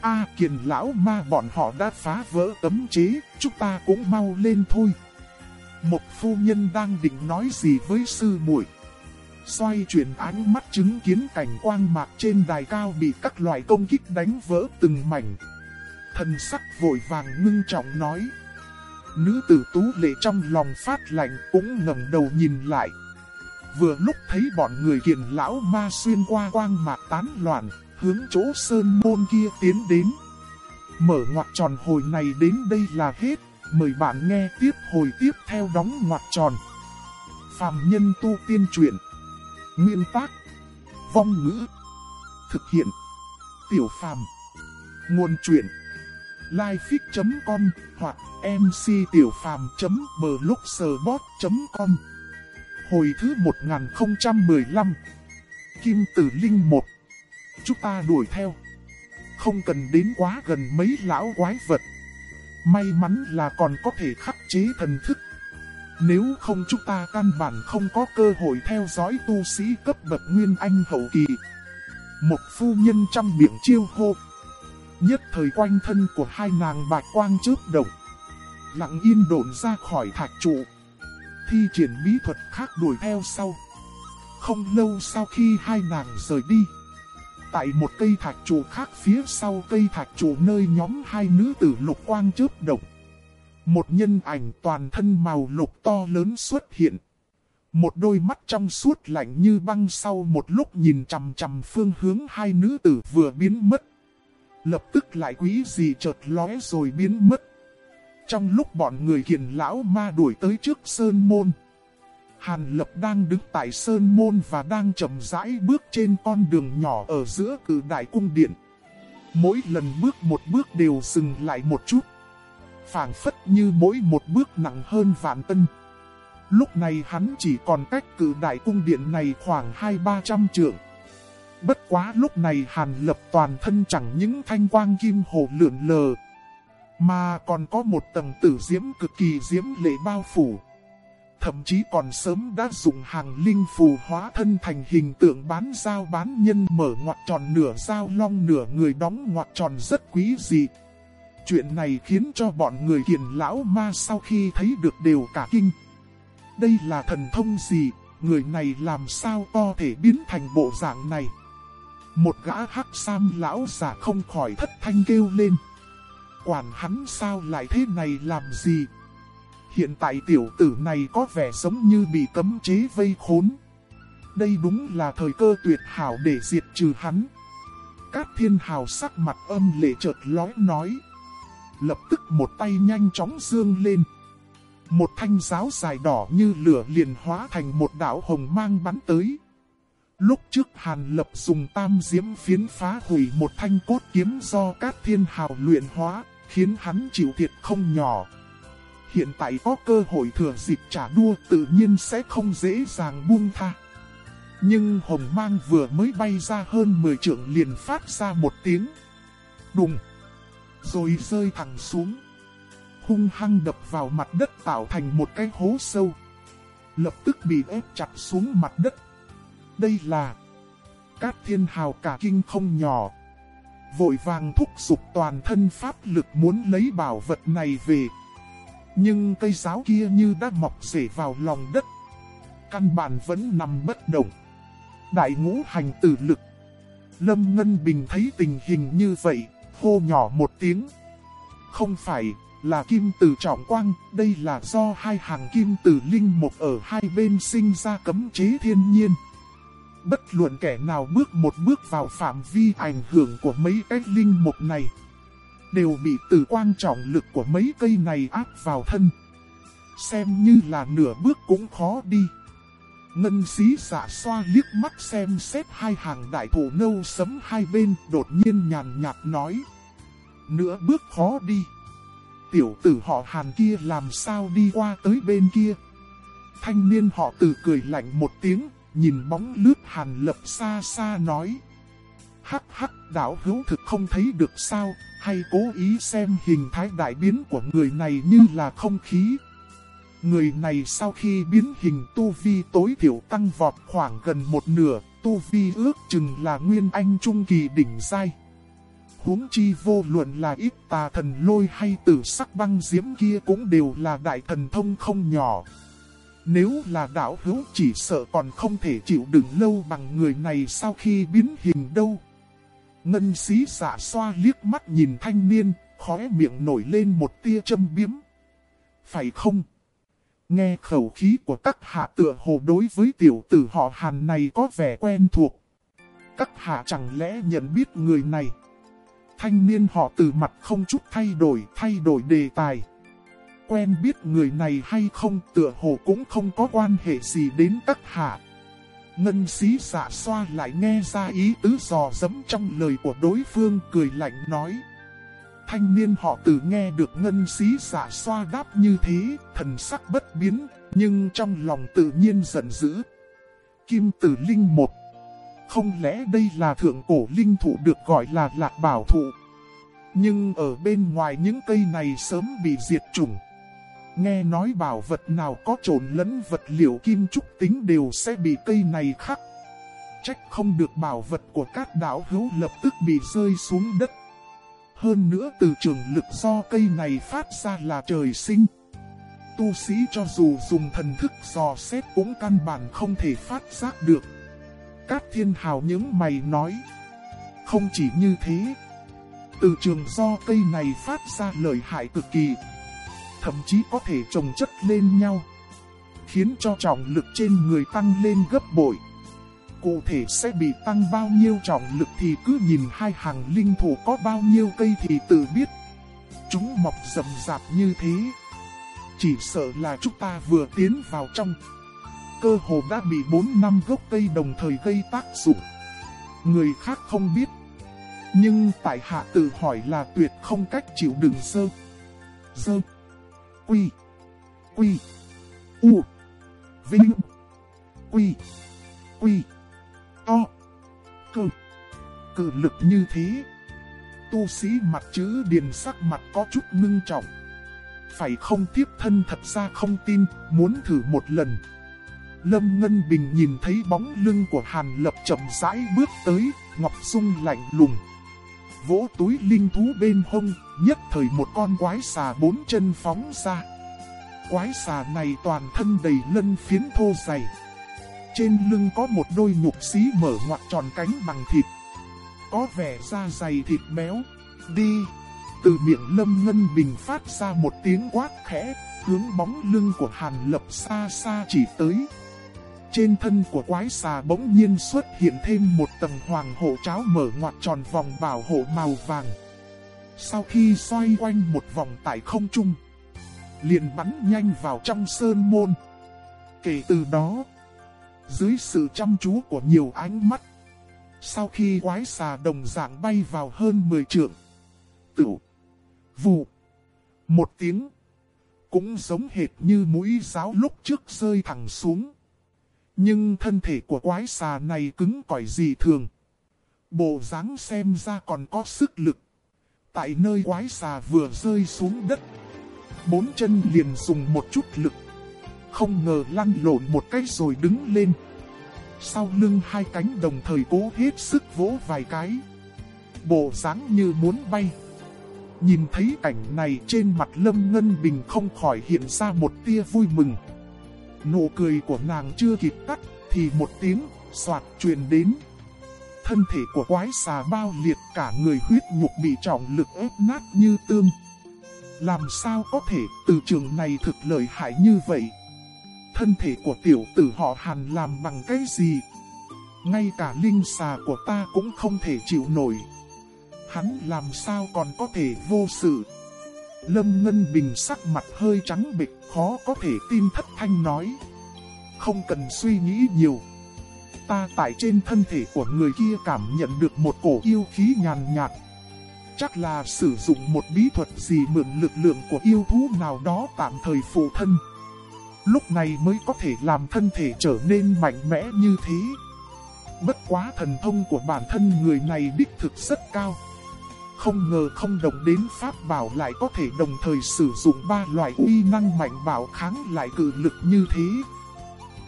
A kiền lão ma bọn họ đã phá vỡ tấm chế, chúng ta cũng mau lên thôi. Một phu nhân đang định nói gì với sư muội Xoay chuyển ánh mắt chứng kiến cảnh quang mạc trên đài cao bị các loại công kích đánh vỡ từng mảnh. Thần sắc vội vàng ngưng trọng nói. Nữ tử tú lệ trong lòng phát lạnh cũng ngẩng đầu nhìn lại. Vừa lúc thấy bọn người kiền lão ma xuyên qua quang mạc tán loạn, hướng chỗ sơn môn kia tiến đến. Mở ngoặc tròn hồi này đến đây là hết, mời bạn nghe tiếp hồi tiếp theo đóng ngoặc tròn. Phạm nhân tu tiên truyện Nguyên tác Vong ngữ Thực hiện Tiểu phàm Nguồn truyện Lifefix.com hoặc mctiểupham.blogspot.com Hồi thứ 1015 Kim Tử Linh 1 Chúng ta đuổi theo. Không cần đến quá gần mấy lão quái vật. May mắn là còn có thể khắc chế thần thức. Nếu không chúng ta căn bản không có cơ hội theo dõi tu sĩ cấp bậc Nguyên Anh hậu kỳ. Một phu nhân trong miệng chiêu hô Nhất thời quanh thân của hai nàng bạch quang chớp động. Lặng yên độn ra khỏi thạch trụ. Thi triển bí thuật khác đuổi theo sau. Không lâu sau khi hai nàng rời đi, Tại một cây thạch trụ khác phía sau cây thạch trụ nơi nhóm hai nữ tử lục quang chớp động, Một nhân ảnh toàn thân màu lục to lớn xuất hiện. Một đôi mắt trong suốt lạnh như băng sau một lúc nhìn chằm chằm phương hướng hai nữ tử vừa biến mất lập tức lại quý gì chợt lóe rồi biến mất. Trong lúc bọn người kiền lão ma đuổi tới trước Sơn Môn, Hàn Lập đang đứng tại Sơn Môn và đang chậm rãi bước trên con đường nhỏ ở giữa cử đại cung điện. Mỗi lần bước một bước đều dừng lại một chút. phảng phất như mỗi một bước nặng hơn vạn tân. Lúc này hắn chỉ còn cách cử đại cung điện này khoảng 2-300 trượng. Bất quá lúc này Hàn Lập toàn thân chẳng những thanh quang kim hồ lượn lờ, mà còn có một tầng tử diễm cực kỳ diễm lệ bao phủ. Thậm chí còn sớm đã dùng hàng linh phù hóa thân thành hình tượng bán giao bán nhân mở ngoặt tròn nửa giao long nửa người đóng ngoặt tròn rất quý dị. Chuyện này khiến cho bọn người kiền lão ma sau khi thấy được đều cả kinh. Đây là thần thông gì, người này làm sao có thể biến thành bộ dạng này. Một gã hắc sam lão giả không khỏi thất thanh kêu lên. Quản hắn sao lại thế này làm gì? Hiện tại tiểu tử này có vẻ giống như bị cấm chế vây khốn. Đây đúng là thời cơ tuyệt hảo để diệt trừ hắn. Cát thiên hào sắc mặt âm lệ chợt lói nói. Lập tức một tay nhanh chóng dương lên. Một thanh giáo dài đỏ như lửa liền hóa thành một đạo hồng mang bắn tới. Lúc trước Hàn Lập dùng tam diễm phiến phá hủy một thanh cốt kiếm do các thiên hào luyện hóa, khiến hắn chịu thiệt không nhỏ. Hiện tại có cơ hội thừa dịp trả đua tự nhiên sẽ không dễ dàng buông tha. Nhưng hồng mang vừa mới bay ra hơn 10 trượng liền phát ra một tiếng. Đùng. Rồi rơi thẳng xuống. Hung hăng đập vào mặt đất tạo thành một cái hố sâu. Lập tức bị ép chặt xuống mặt đất đây là... các thiên hào cả kinh không nhỏ. Vội vàng thúc giục toàn thân pháp lực muốn lấy bảo vật này về. Nhưng cây giáo kia như đã mọc rễ vào lòng đất. Căn bản vẫn nằm bất động. Đại ngũ hành tử lực. Lâm Ngân Bình thấy tình hình như vậy, hô nhỏ một tiếng. Không phải, là kim tử trọng quang, đây là do hai hàng kim tử linh mục ở hai bên sinh ra cấm chế thiên nhiên. Bất luận kẻ nào bước một bước vào phạm vi ảnh hưởng của mấy cái linh mục này, đều bị tử quang trọng lực của mấy cây này áp vào thân. Xem như là nửa bước cũng khó đi. Ngân xí giả xoa liếc mắt xem xét hai hàng đại thủ nâu sấm hai bên đột nhiên nhàn nhạt nói. Nửa bước khó đi. Tiểu tử họ hàn kia làm sao đi qua tới bên kia. Thanh niên họ tử cười lạnh một tiếng, nhìn bóng lướt hàn lập xa xa nói. Hắc hắc đảo hữu thực không thấy được sao, hay cố ý xem hình thái đại biến của người này như là không khí. Người này sau khi biến hình tu vi tối thiểu tăng vọt khoảng gần một nửa, tu vi ước chừng là nguyên anh trung kỳ đỉnh dai. huống chi vô luận là ít tà thần lôi hay tử sắc băng diễm kia cũng đều là đại thần thông không nhỏ. Nếu là đạo hữu chỉ sợ còn không thể chịu đựng lâu bằng người này sau khi biến hình đâu. Ngân xí giả xoa liếc mắt nhìn thanh niên, khóe miệng nổi lên một tia châm biếm. Phải không? Nghe khẩu khí của các hạ tựa hồ đối với tiểu tử họ hàn này có vẻ quen thuộc. Các hạ chẳng lẽ nhận biết người này? Thanh niên họ từ mặt không chút thay đổi, thay đổi đề tài. Quen biết người này hay không tựa hồ cũng không có quan hệ gì đến các hạ. Ngân xí giả xoa lại nghe ra ý tứ dò dẫm trong lời của đối phương cười lạnh nói. Thanh niên họ tử nghe được ngân xí giả xoa đáp như thế, thần sắc bất biến, nhưng trong lòng tự nhiên giận dữ. Kim tử linh một Không lẽ đây là thượng cổ linh thụ được gọi là lạc bảo thụ? Nhưng ở bên ngoài những cây này sớm bị diệt chủng. Nghe nói bảo vật nào có trộn lẫn vật liệu kim trúc tính đều sẽ bị cây này khắc. Trách không được bảo vật của các đảo hữu lập tức bị rơi xuống đất. Hơn nữa từ trường lực do cây này phát ra là trời sinh. Tu sĩ cho dù dùng thần thức dò xét cũng căn bản không thể phát giác được. Các thiên hào những mày nói. Không chỉ như thế. Từ trường do cây này phát ra lợi hại cực kỳ thậm chí có thể trồng chất lên nhau, khiến cho trọng lực trên người tăng lên gấp bội. Cụ thể sẽ bị tăng bao nhiêu trọng lực thì cứ nhìn hai hàng linh thủ có bao nhiêu cây thì tự biết. Chúng mọc rậm rạp như thế. Chỉ sợ là chúng ta vừa tiến vào trong. Cơ hồ đã bị 4 năm gốc cây đồng thời gây tác dụng. Người khác không biết. Nhưng tại hạ tự hỏi là tuyệt không cách chịu đựng sơ. Sơ. Quy. Quy. U. Vinh. Quy. Quy. To. Cơ. Cự lực như thế. Tu sĩ mặt chữ điền sắc mặt có chút ngưng trọng. Phải không tiếp thân thật ra không tin, muốn thử một lần. Lâm Ngân Bình nhìn thấy bóng lưng của Hàn Lập chậm rãi bước tới, Ngọc Dung lạnh lùng. Vỗ túi linh thú bên hông, nhất thời một con quái xà bốn chân phóng ra. Quái xà này toàn thân đầy lân phiến thô dày. Trên lưng có một đôi nhục xí mở ngoặt tròn cánh bằng thịt. Có vẻ da dày thịt béo. Đi! Từ miệng lâm ngân bình phát ra một tiếng quát khẽ, hướng bóng lưng của Hàn Lập xa xa chỉ tới. Trên thân của quái xà bỗng nhiên xuất hiện thêm một tầng hoàng hộ cháo mở ngoặt tròn vòng bảo hộ màu vàng. Sau khi xoay quanh một vòng tại không trung, liền bắn nhanh vào trong sơn môn. Kể từ đó, dưới sự chăm chú của nhiều ánh mắt, sau khi quái xà đồng dạng bay vào hơn 10 trượng, tử, vụ, một tiếng, cũng giống hệt như mũi giáo lúc trước rơi thẳng xuống. Nhưng thân thể của quái xà này cứng cỏi gì thường. Bộ dáng xem ra còn có sức lực. Tại nơi quái xà vừa rơi xuống đất. Bốn chân liền dùng một chút lực. Không ngờ lăn lộn một cái rồi đứng lên. Sau lưng hai cánh đồng thời cố hết sức vỗ vài cái. Bộ dáng như muốn bay. Nhìn thấy cảnh này trên mặt Lâm Ngân Bình không khỏi hiện ra một tia vui mừng. Nụ cười của nàng chưa kịp tắt, thì một tiếng, soạt truyền đến. Thân thể của quái xà bao liệt cả người huyết nhục bị trọng lực ép nát như tương. Làm sao có thể từ trường này thực lợi hại như vậy? Thân thể của tiểu tử họ hàn làm bằng cái gì? Ngay cả linh xà của ta cũng không thể chịu nổi. Hắn làm sao còn có thể vô sự. Lâm Ngân Bình sắc mặt hơi trắng bịch, khó có thể tin thất thanh nói. Không cần suy nghĩ nhiều. Ta tại trên thân thể của người kia cảm nhận được một cổ yêu khí nhàn nhạt. Chắc là sử dụng một bí thuật gì mượn lực lượng của yêu thú nào đó tạm thời phụ thân. Lúc này mới có thể làm thân thể trở nên mạnh mẽ như thế. Bất quá thần thông của bản thân người này đích thực rất cao. Không ngờ không đồng đến pháp bảo lại có thể đồng thời sử dụng ba loại uy năng mạnh bảo kháng lại cử lực như thế.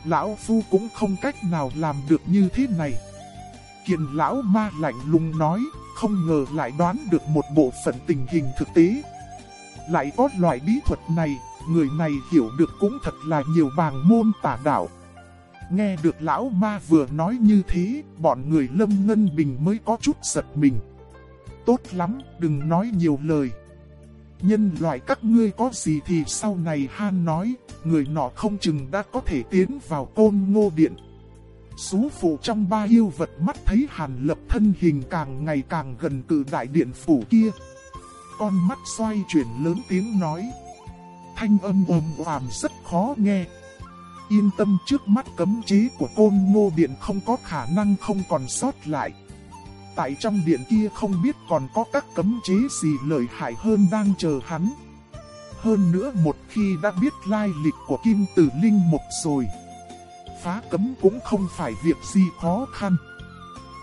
Lão Phu cũng không cách nào làm được như thế này. Kiền lão ma lạnh lùng nói, không ngờ lại đoán được một bộ phận tình hình thực tế. Lại có loại bí thuật này, người này hiểu được cũng thật là nhiều bàng môn tả đạo. Nghe được lão ma vừa nói như thế, bọn người lâm ngân bình mới có chút giật mình. Tốt lắm, đừng nói nhiều lời. Nhân loại các ngươi có gì thì sau này Han nói, người nọ không chừng đã có thể tiến vào côn ngô điện. Sú phụ trong ba yêu vật mắt thấy hàn lập thân hình càng ngày càng gần cự đại điện phủ kia. Con mắt xoay chuyển lớn tiếng nói. Thanh âm ồm ồm rất khó nghe. Yên tâm trước mắt cấm chế của côn ngô điện không có khả năng không còn sót lại. Tại trong điện kia không biết còn có các cấm chế gì lợi hại hơn đang chờ hắn. Hơn nữa một khi đã biết lai lịch của kim tử linh mục rồi. Phá cấm cũng không phải việc gì khó khăn.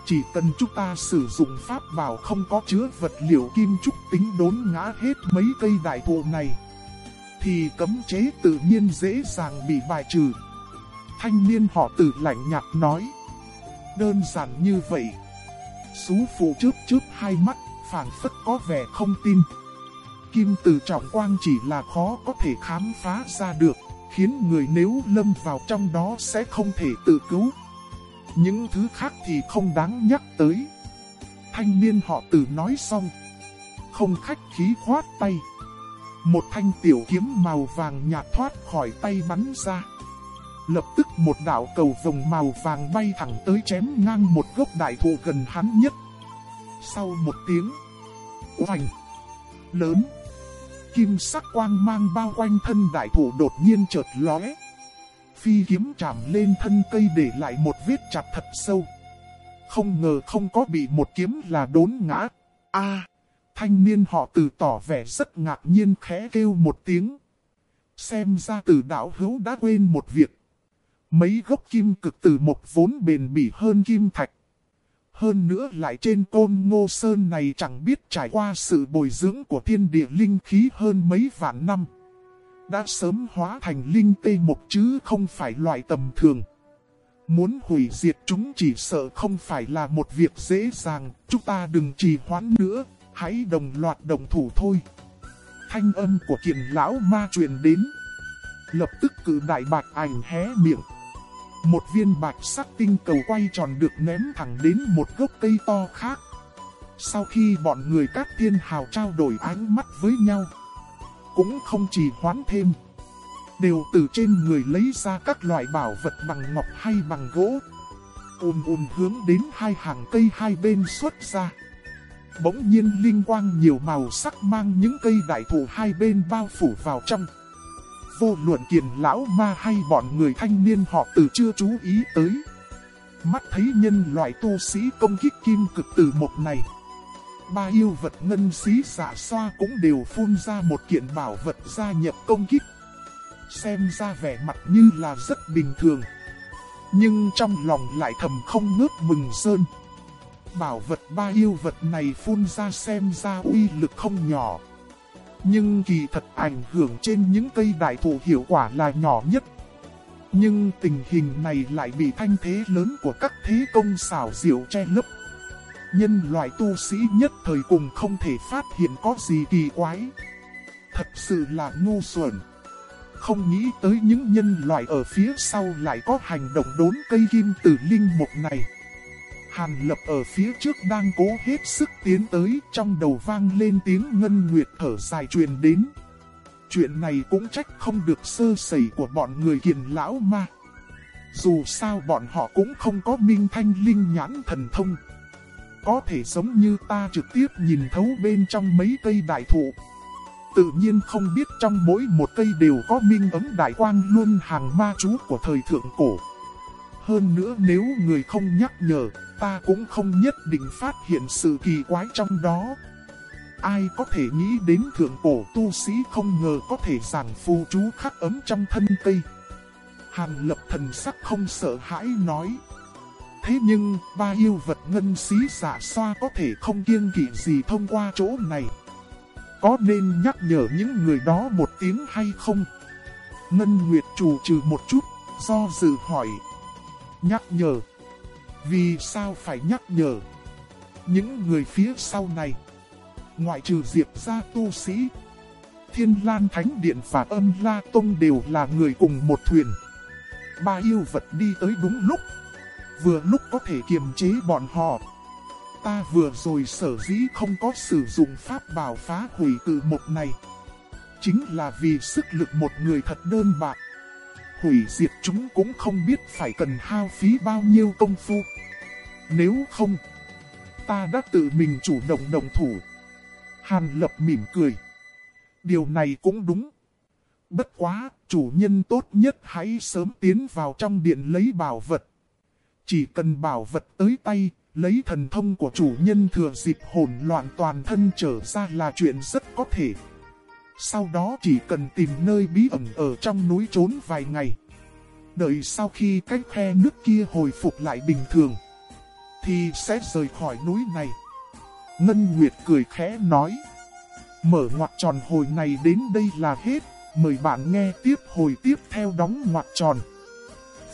Chỉ cần chúng ta sử dụng pháp bảo không có chứa vật liệu kim trúc tính đốn ngã hết mấy cây đại thụ này. Thì cấm chế tự nhiên dễ dàng bị bài trừ. Thanh niên họ tử lạnh nhạt nói. Đơn giản như vậy. Sú phụ chớp chớp hai mắt, phảng phất có vẻ không tin. Kim từ trọng quang chỉ là khó có thể khám phá ra được, khiến người nếu lâm vào trong đó sẽ không thể tự cứu. Những thứ khác thì không đáng nhắc tới. Thanh niên họ tử nói xong. Không khách khí khoát tay. Một thanh tiểu kiếm màu vàng nhạt thoát khỏi tay bắn ra. Lập tức một đạo cầu vồng màu vàng bay thẳng tới chém ngang một gốc đại thụ gần hắn nhất. Sau một tiếng, oành, lớn, kim sắc quang mang bao quanh thân đại thụ đột nhiên chợt lóe. Phi kiếm chạm lên thân cây để lại một vết chặt thật sâu. Không ngờ không có bị một kiếm là đốn ngã. a thanh niên họ từ tỏ vẻ rất ngạc nhiên khẽ kêu một tiếng. Xem ra từ đạo hữu đã quên một việc. Mấy gốc kim cực từ một vốn bền bỉ hơn kim thạch. Hơn nữa lại trên côn ngô sơn này chẳng biết trải qua sự bồi dưỡng của thiên địa linh khí hơn mấy vạn năm. Đã sớm hóa thành linh tê mục chứ không phải loại tầm thường. Muốn hủy diệt chúng chỉ sợ không phải là một việc dễ dàng, chúng ta đừng trì hoãn nữa, hãy đồng loạt đồng thủ thôi. Thanh âm của kiện lão ma truyền đến. Lập tức cử đại bạch ảnh hé miệng. Một viên bạch sắc tinh cầu quay tròn được ném thẳng đến một gốc cây to khác. Sau khi bọn người các thiên hào trao đổi ánh mắt với nhau, cũng không chỉ hoán thêm. Đều từ trên người lấy ra các loại bảo vật bằng ngọc hay bằng gỗ. Ùm ùm hướng đến hai hàng cây hai bên xuất ra. Bỗng nhiên linh quang nhiều màu sắc mang những cây đại thụ hai bên bao phủ vào trong vô luận kiền lão ma hay bọn người thanh niên họ từ chưa chú ý tới. Mắt thấy nhân loại tu sĩ công kích kim cực từ một này. Ba yêu vật ngân xí xả xoa cũng đều phun ra một kiện bảo vật gia nhập công kích. Xem ra vẻ mặt như là rất bình thường. Nhưng trong lòng lại thầm không ngớt mừng sơn. Bảo vật ba yêu vật này phun ra xem ra uy lực không nhỏ. Nhưng kỳ thật ảnh hưởng trên những cây đại thụ hiệu quả là nhỏ nhất. Nhưng tình hình này lại bị thanh thế lớn của các thế công xảo diệu che lấp. Nhân loại tu sĩ nhất thời cùng không thể phát hiện có gì kỳ quái. Thật sự là ngu xuẩn. Không nghĩ tới những nhân loại ở phía sau lại có hành động đốn cây kim tử linh mục này. Hàn lập ở phía trước đang cố hết sức tiến tới, trong đầu vang lên tiếng ngân nguyệt thở dài truyền đến. Chuyện này cũng trách không được sơ sẩy của bọn người kiền lão ma. Dù sao bọn họ cũng không có minh thanh linh nhãn thần thông. Có thể giống như ta trực tiếp nhìn thấu bên trong mấy cây đại thụ. Tự nhiên không biết trong mỗi một cây đều có minh ấm đại quang luôn hàng ma chú của thời thượng cổ. Hơn nữa nếu người không nhắc nhở, ta cũng không nhất định phát hiện sự kỳ quái trong đó. Ai có thể nghĩ đến thượng cổ tu sĩ không ngờ có thể giảng phù chú khắc ấm trong thân cây. Hàn lập thần sắc không sợ hãi nói. Thế nhưng, ba yêu vật ngân xí giả xoa có thể không kiêng kỵ gì thông qua chỗ này. Có nên nhắc nhở những người đó một tiếng hay không? Ngân Nguyệt chủ trừ một chút, do dự hỏi. Nhắc nhở. Vì sao phải nhắc nhở? Những người phía sau này, ngoại trừ diệp gia tu sĩ, Thiên Lan Thánh Điện và âm La Tông đều là người cùng một thuyền. Ba yêu vật đi tới đúng lúc, vừa lúc có thể kiềm chế bọn họ. Ta vừa rồi sở dĩ không có sử dụng pháp bảo phá hủy cử một này. Chính là vì sức lực một người thật đơn bạc. Hủy diệt chúng cũng không biết phải cần hao phí bao nhiêu công phu. Nếu không, ta đã tự mình chủ động đồng thủ. Hàn lập mỉm cười. Điều này cũng đúng. Bất quá, chủ nhân tốt nhất hãy sớm tiến vào trong điện lấy bảo vật. Chỉ cần bảo vật tới tay, lấy thần thông của chủ nhân thừa dịp hồn loạn toàn thân trở ra là chuyện rất có thể. Sau đó chỉ cần tìm nơi bí ẩn ở trong núi trốn vài ngày. Đợi sau khi cái khe nước kia hồi phục lại bình thường, thì sẽ rời khỏi núi này. Ngân Nguyệt cười khẽ nói. Mở ngoặc tròn hồi này đến đây là hết. Mời bạn nghe tiếp hồi tiếp theo đóng ngoặc tròn.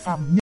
Phạm